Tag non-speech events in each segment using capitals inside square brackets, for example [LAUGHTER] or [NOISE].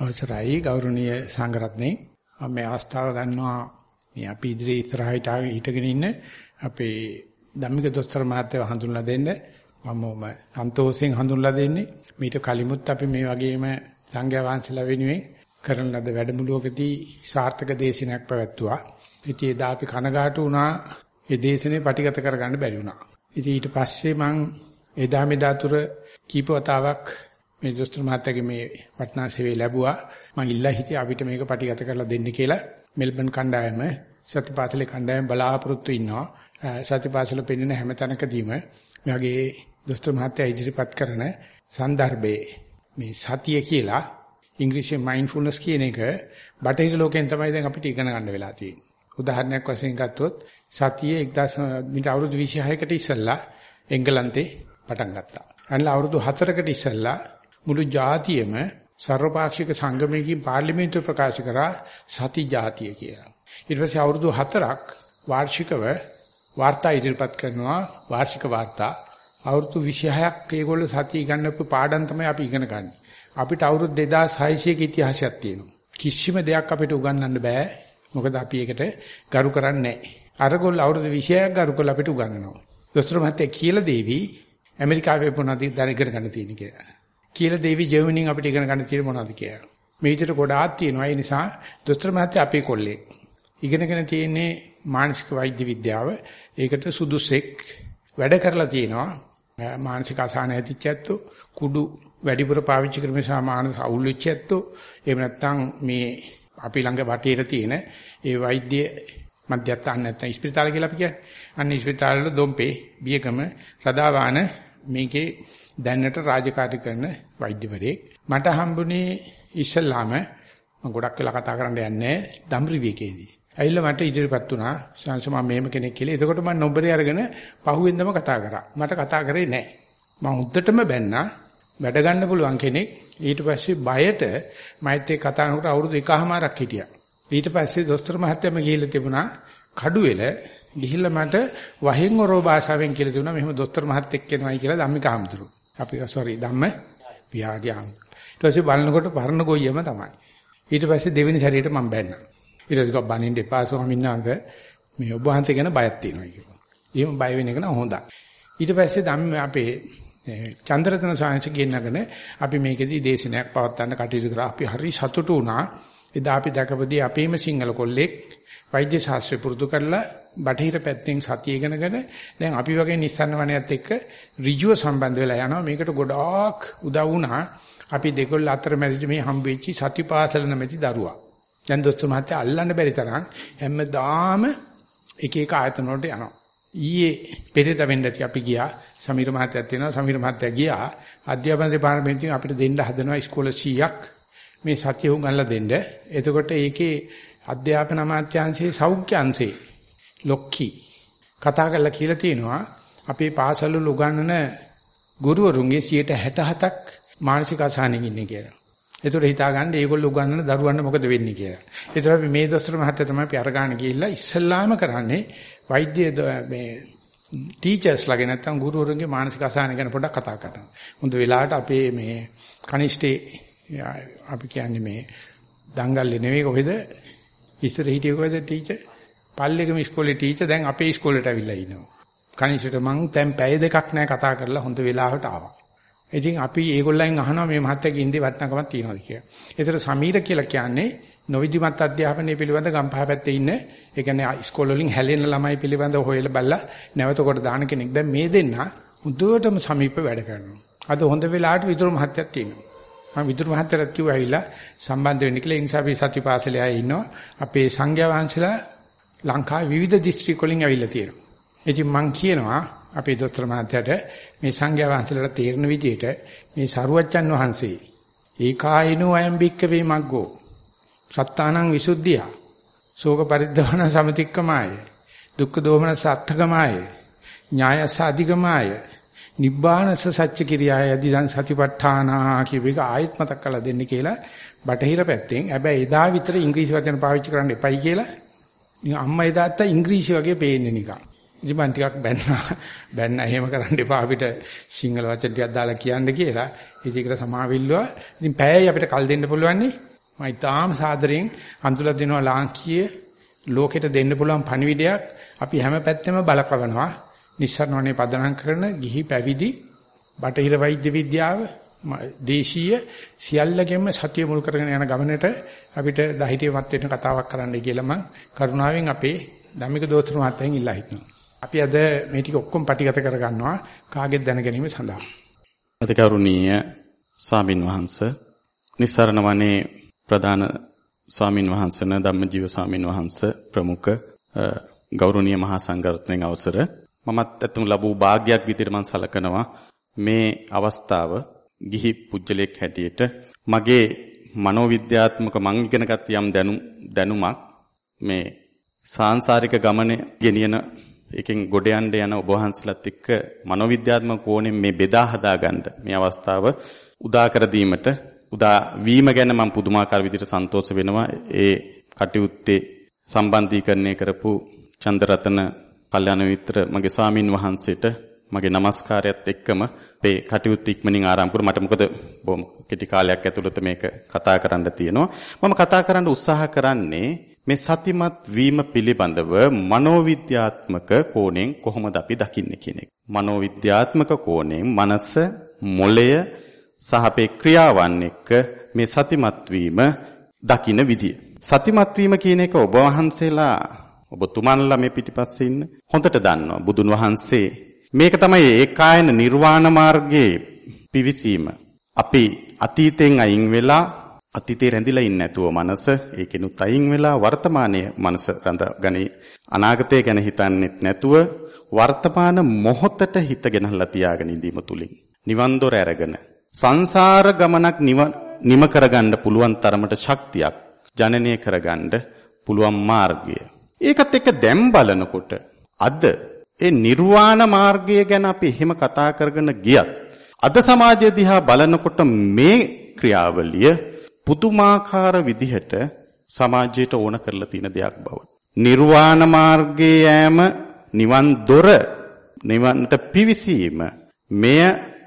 අවසරයි ගෞරවනීය සංඝරත්නයේ මම මේ අවස්ථාව ගන්නවා මේ අපි ඉදිරියේ ඉස්සරහට හිටගෙන ඉන්න අපේ ධම්මික දොස්තර මහත්තයව හඳුන්ලා දෙන්න මම සන්තෝෂයෙන් හඳුන්ලා දෙන්නේ මීට කලිමුත් අපි මේ වගේම සංඝයා වහන්සේලා වෙනුවෙන් කරන ලද වැඩමුළුවකදී සාර්ථක දේශනයක් පැවැත්තුවා. ඉතින් එදා අපි කනගාටු වුණා ඒ දේශනේ පටිගත කරගන්න බැරි වුණා. ඉතින් ඊට පස්සේ මං එදා මෙදා තුර කීප වතාවක් මේ දොස්තර මහත්තයාගේ මේ වටිනා සේවය ලැබුවා. මම ඉල්ලා හිටියේ අපිට මේක පටිගත කරලා දෙන්න කියලා මෙල්බන් කණ්ඩායම සත්‍යපාසලේ කණ්ඩායම බලාපොරොත්තු ඉන්නවා. සත්‍යපාසල පෙන්වන හැම තැනකදීම මේ වගේ දොස්තර මහත්තයා ඉදිරිපත් කරන සන්දර්භයේ මේ සතිය කියලා ඉංග්‍රීසියෙන් මයින්ඩ්ෆුල්නස් කියන එක බටහිර ලෝකෙන් තමයි දැන් අපිට ඉගෙන ගන්න වෙලා තියෙන්නේ. උදාහරණයක් වශයෙන් ගත්තොත් සතිය 1000 මිට අවුරුදු 26කට ඉස්සෙල්ලා එංගලන්තේ පටන් ගත්තා. අනිත් අවුරුදු 4කට ඉස්සෙල්ලා මුළු ජාතියම සර්වපාක්ෂික සංගමයකින් පාර්ලිමේන්තුව ප්‍රකාශ කරා සති ජාතිය කියලා. ඊට පස්සේ අවුරුදු 4ක් වාර්ෂිකව වාර්තා ඉදිරිපත් කරනවා වාර්ෂික වාර්තා. අවුරුදු 26ක් ඒගොල්ලෝ සතිය ඉගෙනපු පාඩම් තමයි අපි ඉගෙන ගන්න. අපිට අවුරුදු 2600ක ඉතිහාසයක් තියෙනවා. කිසිම දෙයක් අපිට උගන්වන්න බෑ. මොකද අපි ඒකට ගරු කරන්නේ නැහැ. අරගොල්ලෝ අවුරුදු 26ක් ගරු කරලා අපිට උගන්වනවා. දොස්තර මහත්තයා කියලා දෙවි ඇමරිකාවේ මොනවද දැන ඉගෙන ගන්න තියෙන්නේ කියලා. කියලා දෙවි ජර්මනියෙන් අපිට ඉගෙන ගන්න තියෙන්නේ මොනවද කියලා. මේ විදිහට ගොඩාක් තියෙනවා. ඒ නිසා දොස්තර මහත්තයා අපේ කොල්ලෙක්. ඉගෙනගෙන තියෙන්නේ මානසික වෛද්‍ය විද්‍යාව. ඒකට සුදුසෙක් වැඩ කරලා තියෙනවා. මානසික අසහන ඇතිච්ච ඇත්තෝ කුඩු වැඩිපුර පාවිච්චි කරන නිසා මානසික අවුල් වෙච්ච ඇත්තෝ එහෙම නැත්නම් මේ අපි ළඟ වටේට තියෙන ඒ වෛද්‍ය මධ්‍යස්ථාන නැත්නම් ස්පිරිතාල කියලා අපි කියන්නේ. අන්න ස්පිරිතාල වල දොම්පේ බියකම රදාවාන මේකේ දැනට රාජකාරී කරන වෛද්‍යවරයෙක්. මට හම්බුනේ ඉස්සල්ලාම මම ගොඩක් වෙලා කතා කරන්න යන්නේ දම්රිවිකේදී. ඇවිල්ලා මට ඉදිරිපත් වුණා සංස මම මෙහෙම කෙනෙක් කියලා. එතකොට මම නොබරේ අරගෙන පහුවෙන්දම කතා කරා. මට කතා කරේ නැහැ. මම උද්දටම බැන්නා වැඩ ගන්න පුළුවන් කෙනෙක්. ඊට පස්සේ බයට මෛත් එක්ක කතා කරනකොට අවුරුදු එකහමාරක් හිටියා. ඊට පස්සේ දොස්තර මහත්තයම ගිහිල්ලා තිබුණා කඩුවෙල ගිහිල්ලා මට වහෙන් ඔරෝ භාෂාවෙන් කියලා දුන්නා මෙහෙම දොස්තර මහත්තයෙක් කෙනවයි කියලා ධම්මික හම්තුරු. අපි sorry ධම්ම විහාරිය හම්තුරු. ඊට පස්සේ බලනකොට පරණ ගොයියම තමයි. ඊට පස්සේ දෙවෙනි සැරේට මම බැන්නා. ඊට පස්සේ බණින්න එපා ස්වාමීන් වහන්සේ මේ ඔබ වහන්සේ ගැන බයක් තියෙනවා කියලා. එහෙම බය වෙන එක නම් හොඳයි. ඊට පස්සේ ධම්ම අපේ චන්ද්‍රතන සාංශ ගෙන්නගෙන අපි මේකෙදී දේශනයක් පවත්වන්න කටයුතු කරා. අපි හරි සතුටු වුණා. එදා අපි දැකපදී අපේම සිංහල කොල්ලෙක් වෛද්‍ය ශාස්ත්‍රය පුරුදු කරලා බටහිර පැත්තෙන් සතිය ඉගෙනගෙන දැන් අපි වගේ නිස්සන්න වණයත් එක්ක ඍජුව සම්බන්ධ වෙලා යනවා. මේකට ගොඩාක් උදව් වුණා. අපි දෙකොල්ල අතරමැදි මේ හම්බෙච්ච සතිපාසල නැමැති දරුවා. දැන් දොස්තර මහත්තයා අල්ලන්න බැරි තරම් හැමදාම එක එක ආයතන වලට යනවා. ඊයේ පෙරේද වෙන්න ඇති අපි ගියා සමීර මහත්තයාත් වෙනවා සමීර මහත්තයා ගියා අධ්‍යාපන දෙපාර්තමේන්තුවෙන් අපිට දෙන්න හදනවා ඉස්කෝල 100ක් මේ සතිය උගන්ලා දෙන්න. එතකොට ඒකේ අධ්‍යාපන අමාත්‍යාංශයේ සෞඛ්‍ය අංශේ ලොක්කි කතා කරලා කියලා තියෙනවා අපේ පාසල් වල උගන්වන ගුරුවරුන්ගේ 67ක් මානසික අසහනෙන් ඉන්නේ කියලා. ඒතකොට හිතා ගන්න ඒගොල්ලෝ උගන්වන දරුවන්ට මොකද වෙන්නේ කියලා. ඒතර අපි මේ දොස්තර මහත්තයා තමයි අපි අරගාන ගිහිල්ලා ඉස්සල්ලාම කරන්නේ වෛද්‍ය මේ ටීචර්ස් ලාගේ නැත්තම් ගුරුවරුන්ගේ මානසික අසහන ගැන පොඩ්ඩක් කතා කරනවා. හොඳ වෙලාවට අපේ මේ කනිෂ්ඨේ අපි කියන්නේ මේ දංගල්ලේ නෙවෙයි කොහෙද ඉස්සර හිටියේ කොහෙද ටීචර්? පල්ලෙකම ඉස්කෝලේ ටීචර් දැන් අපේ ඉස්කෝලේට ඇවිල්ලා ඉනවා. කනිෂ්ඨට මං දැන් පැය දෙකක් නෑ කතා කරලා හොඳ වෙලාවට ආවා. ඉතින් අපි ඒගොල්ලන් අහනවා මේ මහත්තයාගේ ඉන්දේ වටිනාකමක් තියනවාද කියලා. ඒතර සමීර කියලා කියන්නේ නොවිධිමත් අධ්‍යාපනය පිළිබඳ ගම්පහ පැත්තේ ඉන්න ඒ කියන්නේ ඉස්කෝල වලින් හැලෙන ළමයි පිළිබඳ හොයලා බලලා නැවත කොට දාන කෙනෙක්. දැන් මේ දෙන්න මුදුවටම සමීප වැඩ කරනවා. අද හොඳ වෙලාවට විදුරු මහත්තයක් තියෙනවා. මම විදුරු මහත්තයට කිව්වා ඇවිල්ලා සම්බන්ධ වෙන්න කියලා. ඒ නිසා අපි සතිපාසලේ ආයේ ඉන්නවා. අපේ සංඝයා වහන්සේලා ලංකාවේ විවිධ දිස්ත්‍රික් වලින් ඇවිල්ලා තියෙනවා. ඉතින් මම කියනවා අපේ දොස්තර මහත්තයාට මේ සංඝයා වහන්සේලාට තේරෙන විදිහට මේ සරුවච්චන් වහන්සේ ඒකායිනෝ අයම් බික්කවේ මග්ගෝ. සත්තානං විසුද්ධිය. ශෝක පරිද්දවන සමතික්කමාය. දුක්ඛ දෝමන සත්‍ථකමාය ඥායස අධිගමාය. නිබ්බානස සත්‍ය කිරියාය යදිදන් සතිපට්ඨානා කියව එක ආයෙත් මතක් කරලා දෙන්න කියලා බටහිර පැත්තෙන්. හැබැයි එදා විතර ඉංග්‍රීසි වචන පාවිච්චි කරන්න එපයි කියලා නිකන් අම්මා එදාත් ඉංග්‍රීසි වගේ පේන්නේ නිකන් ඉතින් මම ටිකක් බැන්නා [LAUGHS] බැන්නා එහෙම කරන්න එපා අපිට සිංහල වචන ටිකක් දාලා කියන්න කියලා. ඒකට සමාවිල්ලුවා. ඉතින් පැයයි අපිට කල් දෙන්න පුළුවන් නේ. මම ඊටාම් සාදරයෙන් අඳුලා දෙනවා ලාංකීය ලෝකෙට දෙන්න පුළුවන් පණිවිඩයක් අපි හැම පැත්තෙම බලකවනවා. නිස්සරණවනේ පදනම් කරන ගිහි පැවිදි බටහිර වෛද්‍ය විද්‍යාව දේශීය සියල්ලගෙම සතිය මුල් කරගෙන යන ගමනට අපිට දහිතියමත් වෙන කතාවක් කරන්නයි කියලා මම කරුණාවෙන් අපේ ධම්මික දෝස්තර මහත්තයන් ඉල්ලා හිටනවා. අපි අද මේ ටික ඔක්කොම පටිගත කරගන්නවා කාගෙත් දැන ගැනීම සඳහා. අතිකරුණීය ස්වාමින් වහන්සේ නිස්සරණ වනේ ප්‍රධාන ස්වාමින් වහන්සේ න ධම්මජීව ස්වාමින් වහන්සේ ප්‍රමුඛ ගෞරවනීය මහා සංඝරත්නයේ අවසර මමත් ඇතුම් ලැබූ වාග්යක් විදිහට මම සලකනවා මේ අවස්ථාව ගිහි පුජ්‍යලයක් හැටියට. මගේ මනෝවිද්‍යාත්මක මං ඉගෙනගත් යම් දැනුම් දැනුමක් මේ සාංශාරික ගමනේ ගෙනියන එකෙන් ගොඩ යන්න යන ඔබ වහන්සලත් එක්ක මනෝවිද්‍යාත්මක කෝණයෙන් මේ බෙදා හදා ගන්න මේ අවස්ථාව උදා කර දීමට උදා වීම ගැන මම පුදුමාකාර විදිහට සන්තෝෂ වෙනවා. ඒ කටයුත්තේ සම්බන්ධීකරණය කරපු චන්දරතන කල්යාණ මිත්‍ර මගේ ස්වාමින් වහන්සේට මගේ নমස්කාරයත් එක්කම මේ කටයුතු ඉක්මනින් ආරම්භ කරු මට මොකද බොහොම කෙටි කාලයක් ඇතුළත මේක කතා කරන්න තියෙනවා මම කතා කරන්න උත්සාහ කරන්නේ මේ සතිමත් වීම පිළිබඳව මනෝවිද්‍යාත්මක කෝණයෙන් කොහොමද අපි දකින්නේ කියන එක. මනෝවිද්‍යාත්මක කෝණයෙන් මනස, මොළය සහ අපේ ක්‍රියාවන් එක්ක මේ සතිමත් වීම දකින්න විදිය. සතිමත් වීම කියන එක ඔබ වහන්සේලා ඔබතුමන්ලා මේ පිටිපස්සේ ඉන්න හොඳට දන්නවා. බුදුන් වහන්සේ මේක තමයි ඒකායන නිර්වාණ මාර්ගයේ පිවිසීම. අපි අතීතෙන් අයින් වෙලා අතීතේ රැඳිලා ඉන්නේ නැතුව මනස ඒකෙනුත් අයින් වෙලා වර්තමානයේ මනස රඳගනි අනාගතය ගැන හිතන්නෙත් නැතුව වර්තමාන මොහොතට හිත ගෙනහලා තියාගෙන ඉඳීම තුලින් නිවන් දොර අරගෙන සංසාර ගමනක් නිම කරගන්න පුළුවන් තරමට ශක්තියක් ජනනය කරගන්න පුළුවන් මාර්ගය. ඒකත් එක්ක දැන් බලනකොට අද ඒ නිර්වාණ මාර්ගය ගැන අපි එහෙම කතා කරගෙන ගියත් අද සමාජය දිහා බලනකොට මේ ක්‍රියාවලිය පුදුමාකාර විදිහට සමාජයට ඕන කරලා තියෙන දෙයක් බව. නිර්වාණ මාර්ගයේ යෑම නිවන් දොර නිවන්ට පිවිසීම මෙය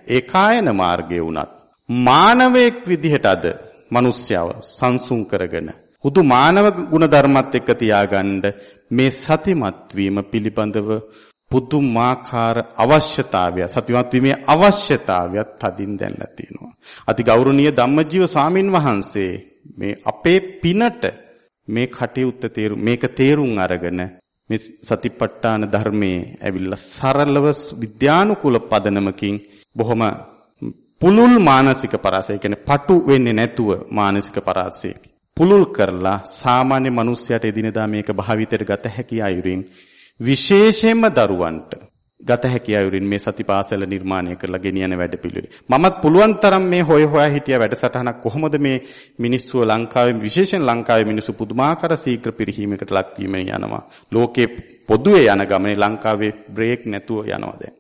ඒකායන මාර්ගය වුණත් මානවයෙක් විදිහට අද මිනිස්යව සංසුන් කරගෙන හුදු මානව ගුණ ධර්මත් එක්ක තියාගන්න මේ සතිමත් වීම පිළිබඳව පුදුමාකාර අවශ්‍යතාවය සතිමත් වීමේ අවශ්‍යතාවයත් තදින් දැනලා තියෙනවා. අති ගෞරවනීය ධම්මජීව ස්වාමින් වහන්සේ මේ අපේ පිනට මේ කටයුත්ත තේරු මේක තේරුම් අරගෙන මේ සතිපට්ඨාන ධර්මයේ ඇවිල්ලා සරලව විද්‍යානුකූල පදනමකින් බොහොම පුලුල් මානසික පරාසය කියන්නේ පටු වෙන්නේ නැතුව මානසික පරාසය පුලුල් කරලා සාමාන්‍ය මිනිස්යාට එදිනෙදා මේක භාවිතයට ගත හැකි අයුරින් විශේෂයෙන්ම දරුවන්ට ගත හැකි අයුරින් මේ සතිපාසල නිර්මාණය කරලා ගෙනියන වැඩපිළිවෙල. මමත් පුළුවන් තරම් මේ හොය හොයා හිටිය වැඩසටහනක් කොහොමද මේ මිනිස්සුව ලංකාවේ විශේෂයෙන් ලංකාවේ මිනිස්සු පුදුමාකාර ශීඝ්‍ර පිරිහීමකට ලක්වීම යනවා. ලෝකේ පොදුවේ යන ගමනේ ලංකාවේ බ්‍රේක් නැතුව යනවා දැන්.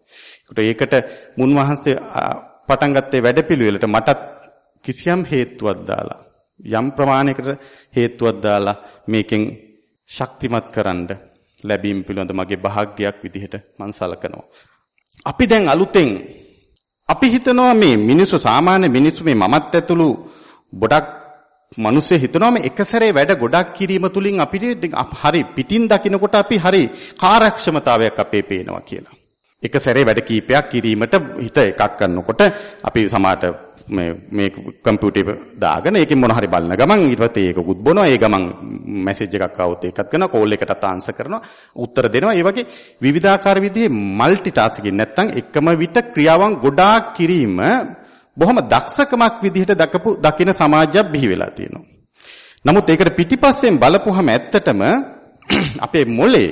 ඒකට මුන්වහන්සේ පටන් ගත්තේ වැඩපිළිවෙලට මටත් කිසියම් හේතුවක් දාලා යම් ප්‍රමාණයකට හේතුවක් දාලා මේකෙන් ශක්තිමත් කරන්න ලැබීම පිළිබඳ මගේ භාග්‍යයක් විදිහට මම සලකනවා. අපි දැන් අලුතෙන් අපි හිතනවා මේ මිනිස්සු සාමාන්‍ය මිනිස්සු මේ මමත් ඇතුළු ගොඩක් මිනිස්සු හිතනවා මේ එක සැරේ වැඩ ගොඩක් කිරීම තුලින් අපිට හරි පිටින් දකින්නකොට අපි හරි කාර්යක්ෂමතාවයක් අපේ පේනවා කියලා. එක සැරේ වැඩ කීපයක් කිරීමට හිත එකක් කරනකොට අපි සමාට මේ මේ කම්පියුටර් දාගෙන ඒකෙන් මොන හරි බලන ගමන් ඊට පස්සේ ඒකකුත් බොනවා ඒ ගමන් මැසේජ් එකක් ආවොත් ඒකත් කරනවා. කෝල් එකටත් ආන්සර් කරනවා. උත්තර දෙනවා. ඒ වගේ විවිධාකාර විදිහේ মালටි ටාස්කින් නැත්තම් එකම විට ක්‍රියාවන් ගොඩාක් කිරීම බොහොම දක්ෂකමක් විදිහට දකපු දකින සමාජයක් බිහි වෙලා තියෙනවා. නමුත් ඒකට පිටිපස්සෙන් බලපුවහම ඇත්තටම අපේ මොලේ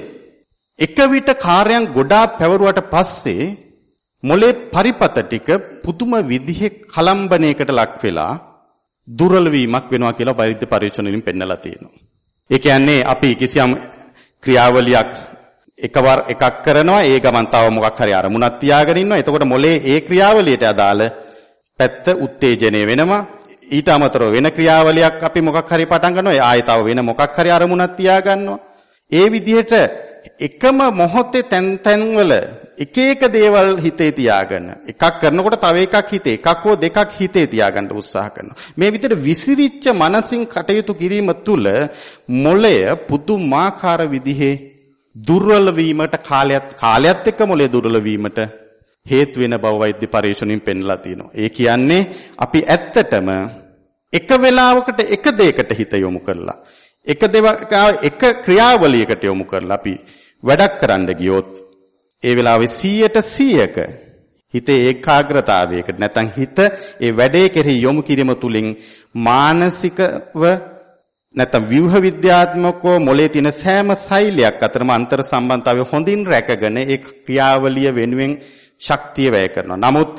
එක විට කාර්යයන් ගොඩාක් පැවරුවට පස්සේ මොලේ පරිපත ටික පුදුම විදිහේ කලම්බණයකට ලක් වෙලා දුර්වල වීමක් වෙනවා කියලා වෛද්‍ය පරීක්ෂණ වලින් පෙන්නලා තියෙනවා. ඒ කියන්නේ අපි කිසියම් ක්‍රියාවලියක් එකවර එකක් කරනවා ඒ ගමන් තව මොකක් හරි අරමුණක් තියාගෙන ඉන්නවා. එතකොට මොලේ ඒ ක්‍රියාවලියට අදාළ පැත්ත උත්තේජනය වෙනවා. ඊට අමතරව වෙන ක්‍රියාවලියක් අපි මොකක් හරි පටන් ගන්නවා. ආයෙ තව වෙන මොකක් හරි අරමුණක් තියාගන්නවා. ඒ විදිහට එකම මොහොතේ තැන් තැන්වල එක එක දේවල් හිතේ තියාගෙන එකක් කරනකොට තව එකක් හිතේ එකක් හෝ දෙකක් හිතේ තියාගන්න උත්සාහ කරනවා. මේ විදිහට විසිරිච්ච මනසින් කටයුතු කිරීම තුළ මොළය පුදුමාකාර විදිහේ දුර්වල වීමට කාලයත් කාලයත් එක්ක මොළය දුර්වල වීමට හේතු වෙන බව වෛද්‍ය පරීක්ෂණයෙන් පෙන්ලා තියෙනවා. ඒ කියන්නේ අපි ඇත්තටම එක වෙලාවකට එක දෙයකට හිත යොමු කරලා එක දෙවක එක ක්‍රියාවලියකට යොමු කරලා අපි වැඩක් කරන්න ගියොත් ඒ වෙලාවේ 100ට 100ක හිතේ ඒකාග්‍රතාවයකට නැත්නම් හිත ඒ වැඩේ කෙරෙහි යොමු කිරීම තුලින් මානසිකව නැත්නම් ව්‍යුහ විද්‍යාත්මකව මොලේ තියෙන සෑම සෛලයක් අතරම අන්තර් සම්බන්ධතාවය හොඳින් රැකගෙන ඒ ක්‍රියාවලිය වෙනුවෙන් ශක්තිය වැය කරනවා. නමුත්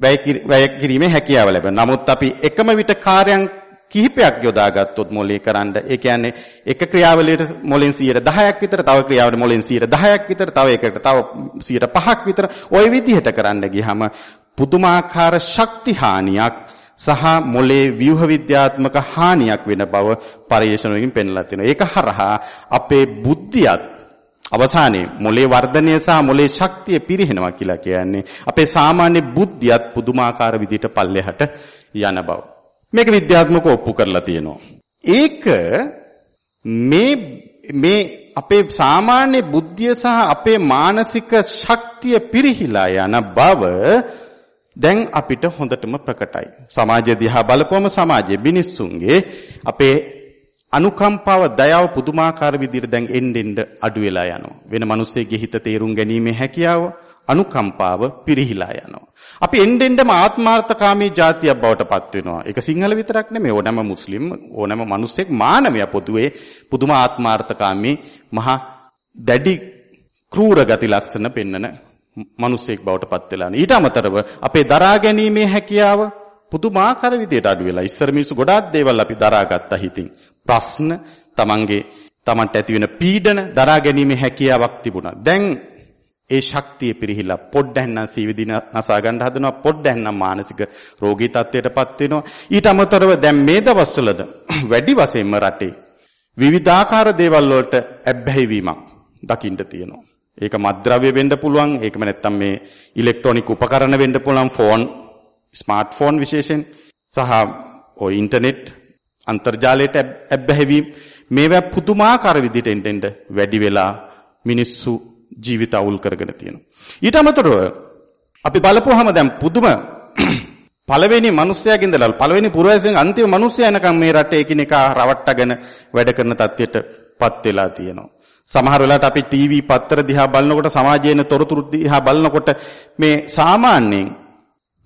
වැය කිරීමේ හැකියාව ලැබෙනවා. නමුත් අපි එකම විට කාර්යයන් කිහිපයක් යොදාගත්තොත් මොලේ කරන්න ඒ කියන්නේ එක ක්‍රියාවලියට මොලෙන් 10ක් විතර තව ක්‍රියාවලියට මොලෙන් 10ක් විතර තව එකකට තව 5ක් විතර ওই විදිහට කරන්න ගියහම පුදුමාකාර ශක්ති හානියක් සහ මොලේ ව්‍යුහ විද්‍යාත්මක හානියක් වෙන බව පරිශන වලින් පෙන්ලා තියෙනවා. ඒක හරහා අපේ බුද්ධියත් අවසානයේ මොලේ වර්ධනය සහ මොලේ ශක්තිය පිරිහෙනවා කියලා කියන්නේ අපේ සාමාන්‍ය බුද්ධියත් පුදුමාකාර විදිහට පල්ලෙහාට යන බව. මේක විද්‍යාත්මකව ඔප්පු කරලා තියෙනවා. ඒක මේ මේ අපේ සාමාන්‍ය බුද්ධිය සහ අපේ මානසික ශක්තිය පිරිහිලා යන බව දැන් අපිට හොඳටම ප්‍රකටයි. සමාජය දිහා බලපුවම සමාජයේ මිනිස්සුන්ගේ අපේ අනුකම්පාව දයාව පුදුමාකාර විදිහට දැන් එන්න එන්න අඩු වෙලා යනවා. වෙන මිනිස්සෙගේ හිත තේරුම් ගැනීමේ හැකියාව අනුකම්පාව පිරිහිලා යනවා. අපි එන්න එන්නම ආත්මාර්ථකාමී જાතියක් බවට පත් වෙනවා. ඒක සිංහල විතරක් නෙමෙයි ඕනෑම මුස්ලිම් ඕනෑම මිනිස්සෙක් මානවයා පොදුවේ පුදුම ආත්මාර්ථකාමී මහා දැඩි ක්‍රූර ගති ලක්ෂණ පෙන්නන මිනිස්සෙක් බවට පත් වෙලා ඊට අමතරව අපේ දරා ගැනීමේ හැකියාව පුදුමාකාර විදියට අඩු වෙලා ඉස්සර මිනිස්සු ගොඩාක් දේවල් අපි දරාගත්තා හිතින් ප්‍රශ්න තමන්ගේ තමන්ට ඇති වෙන පීඩන දරා ගැනීමේ හැකියාවක් තිබුණා දැන් ඒ ශක්තිය පිරිහිලා පොඩ්ඩක් සීවිදි නසා ගන්න හදනවා පොඩ්ඩක් මානසික රෝගී තත්ත්වයටපත් වෙනවා. ඊට අමතරව දැන් මේ දවස්වලද [CLEARS THROAT] වැඩි වශයෙන්ම රටේ විවිධාකාර දේවල් වලට ඇබ්බැහි වීමක් දකින්න තියෙනවා. ඒක මත්ද්‍රව්‍ය වෙන්න පුළුවන් ඒකම නැත්තම් මේ ඉලෙක්ට්‍රොනික උපකරණ වෙන්න පුළුවන් ෆෝන් ස්මාර්ට්ෆෝන් විශේෂයෙන් සහ ඔය ඉන්ටර්නෙට් අන්තර්ජාලයට ඇබ්බැහිවීම. මේවා පුදුමාකාර විදිහට එන්ටෙන්ඩ වැඩි වෙලා මිනිස්සු ජීවිත අවුල් කරගෙන තියෙනවා. ඊට අමතරව අපි බලපුවාම දැන් පුදුම [CLEARS THROAT] පළවෙනි මිනිස්සයාගේ ඉඳලා පළවෙනි පුරවැසියෙන් අන්තිම මිනිස්සයා එනකම් මේ රටේ එකිනෙකා රවට්ටගෙන වැඩ කරන තත්ත්වයටපත් වෙලා තියෙනවා. සමහර වෙලාවට අපි ටීවී පත්තර දිහා බලනකොට සමාජයේ තොරතුරු දිහා බලනකොට මේ සාමාන්‍යයෙන්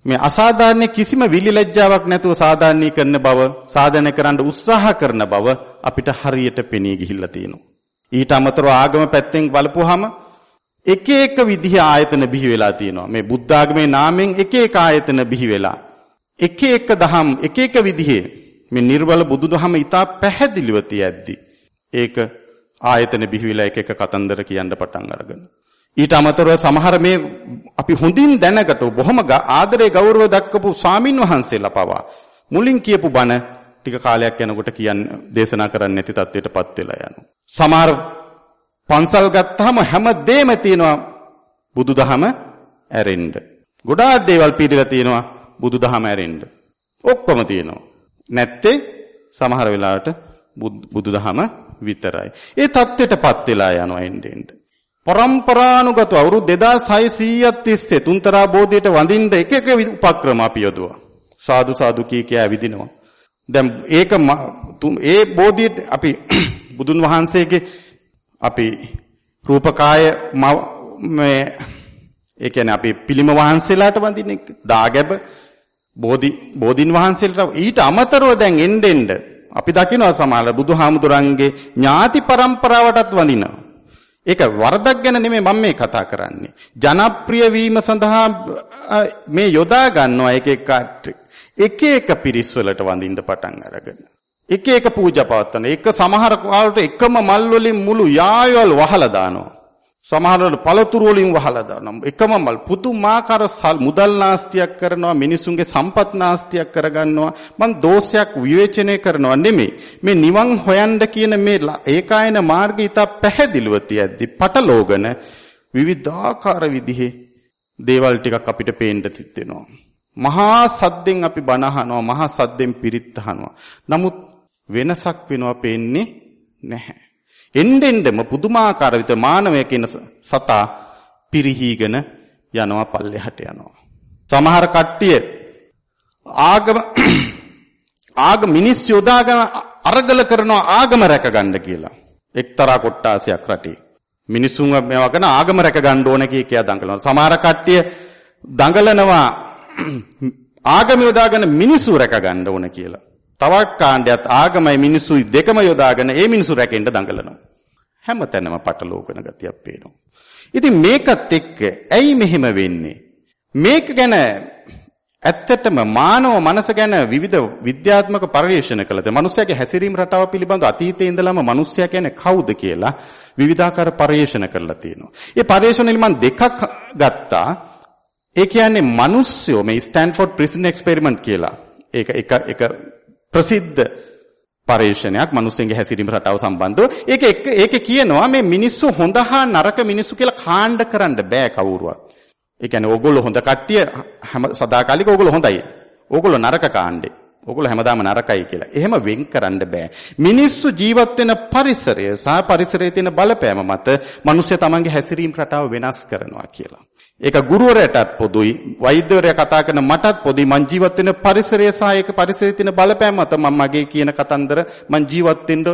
මේ අසාධාරණ කිසිම විලිලැජ්ජාවක් නැතුව සාධාරණීකරන බව සාධනය කරන්න උත්සාහ කරන බව අපිට හරියට පෙනී ගිහිල්ලා තියෙනවා. ඊට අමතරව ආගම පැත්තෙන් බලපුවාම එක එක විදිහ ආයතන බිහි වෙලා තියෙනවා. මේ බුද්ධ ආගමේ නාමයෙන් එක එක ආයතන බිහි වෙලා එක එක දහම් එක එක විදිහේ මේ නිර්වල බුදුදහම ඊටා පැහැදිලිව තියද්දි ඒක ආයතන බිහි වෙලා එක එක කතන්දර කියන්න පටන් අරගෙන ඊට අමතරව සමහර මේ අපි හොඳින් දැනගට බොහොම ආදරේ ගෞරව දක්වපු ස්වාමින් වහන්සේලා පවා මුලින් කියපු බණ ටික කාලයක් යනකොට කියන්නේ දේශනා කරන්න නැති තත්ත්වයටපත් වෙලා යනවා. සමහර පන්සල් ගත්තාම හැම දෙෙම තියෙනවා බුදුදහම ඇරෙන්න. ගොඩාක් දේවල් පිළිලා තියෙනවා බුදුදහම ඇරෙන්න. ඔක්කොම තියෙනවා. නැත්තේ සමහර වෙලාවට බුදුදහම විතරයි. ඒ தත්ත්වයටපත් වෙලා යනවා එන්න එන්න. පරම්පරානුගත අවුරුදු 2600ක් තිස්සේ තුන්තරා බෝධියට වඳින්න එක එක උපක්‍රම අපි යොදුවා. සාදු සාදු කී කියා විදිනවා. දැන් ඒක ඒ බෝධියට අපි [CLEARS THROAT] බුදුන් වහන්සේගේ අපි රූපකාය මේ ඒ කියන්නේ අපි පිළිම වහන්සේලාට වඳින්නේ දාගැබ බෝධි බෝධින් වහන්සේලාට ඊට අමතරව දැන් එන්න එන්න අපි දකිනවා සමහර බුදුහාමුදුරන්ගේ ඥාති પરම්පරාවටත් වඳිනවා. ඒක වරදක් ගැන නෙමෙයි මම මේ කතා කරන්නේ. ජනප්‍රිය වීම සඳහා මේ යොදා ගන්නවා එක එක එක එක පිරිස් වලට වඳින්න පටන් අරගෙන. එක එක පූජා පවත්වන. එක සමහර කාලට එකම මල් වලින් මුළු යායවල් වහලා දානවා. සමහරවල් පළතුරු වලින් වහලා දානවා. එකම මල් පුදුමාකාර මුදල් නාස්තියක් කරනවා මිනිසුන්ගේ සම්පත් නාස්තියක් කරගන්නවා. මං දෝෂයක් විවේචනය කරනවා නෙමෙයි. මේ නිවන් හොයන්න කියන මේ ඒකායන මාර්ගය ඉතා පැහැදිලිව තියද්දි පටලෝගන විවිධාකාර විදිහේ දේවල් ටිකක් අපිට පේන්න සිත් වෙනවා. මහා සද්දෙන් අපි බණ අහනවා, මහා සද්දෙන් පිරිත් අහනවා. නමුත් වෙනසක් වෙනවා පේන්නේ නැහැ. එන්නෙන්දම පුදුමාකාර විතර මානවය කියන සතා පිරිහීගෙන යනවා පල්ලෙහාට යනවා. සමහර කට්ටිය ආගම ආගම මිනිස් යොදාගෙන අරගල කරනවා ආගම රැකගන්න කියලා. එක්තරා කොට්ටාසයක් රටේ. මිනිසුන් මේවා කරන ආගම රැකගන්න ඕන කිය කියා දඟලනවා. සමහර කට්ටිය දඟලනවා [CLEARS THROAT] ආගම යොදාගෙන මිනිස්සු රැකගන්න ඕන කියලා. තවත් කාණ්ඩයක් ආගමයි මිනිස්සුයි දෙකම යොදාගෙන ඒ මිනිස්සු රැකෙන්න දඟලනවා. හැමතැනම පටලෝකන ගතියක් පේනවා. ඉතින් මේකත් එක්ක ඇයි මෙහෙම වෙන්නේ? මේක ගැන ඇත්තටම මානව මනස ගැන විවිධ විද්‍යාත්මක පරිශන කළද මනුස්සයාගේ හැසිරීම රටාව පිළිබඳ අතීතයේ ඉඳලම මනුස්සයා කියන්නේ කවුද කියලා විවිධාකාර පරිශන කරලා තියෙනවා. ඒ පරිශනෙලි මම දෙකක් ගත්තා. ඒ කියන්නේ මිනිස්සුયો මේ ස්ටැන්ෆෝඩ් ප්‍රිසන් එක්ස්පෙරිමන්ට් කියලා. ඒක එක එක ප්‍රසිද්ධ පරේක්ෂණයක් මිනිස්සුන්ගේ හැසිරීම රටාව සම්බන්ධව. ඒක ඒකේ කියනවා මේ මිනිස්සු හොඳ හා නරක මිනිස්සු කියලා කාණ්ඩ කරන්න බෑ කවුරුවත්. ඒ කියන්නේ ඕගොල්ලෝ හොඳ කට්ටිය හැම සදාකාලික ඕගොල්ලෝ හොඳයි. ඕගොල්ලෝ නරක කාණ්ඩේ. ඕගොල්ලෝ හැමදාම නරකයි කියලා. එහෙම වෙන් කරන්න බෑ. මිනිස්සු ජීවත් වෙන පරිසරය සහ පරිසරයේ තියෙන බලපෑම මත මිනිස්සු තමන්ගේ හැසිරීම රටාව වෙනස් කරනවා කියලා. ඒක ගුරුවරයාටත් පොදුයි වෛද්‍යවරයා කතා කරන මටත් පොදුයි මං ජීවත් වෙන පරිසරය සහ ඒක පරිසරයේ තියෙන බලපෑම මත මම මගේ කියන කතන්දර මං ජීවත් වෙන්න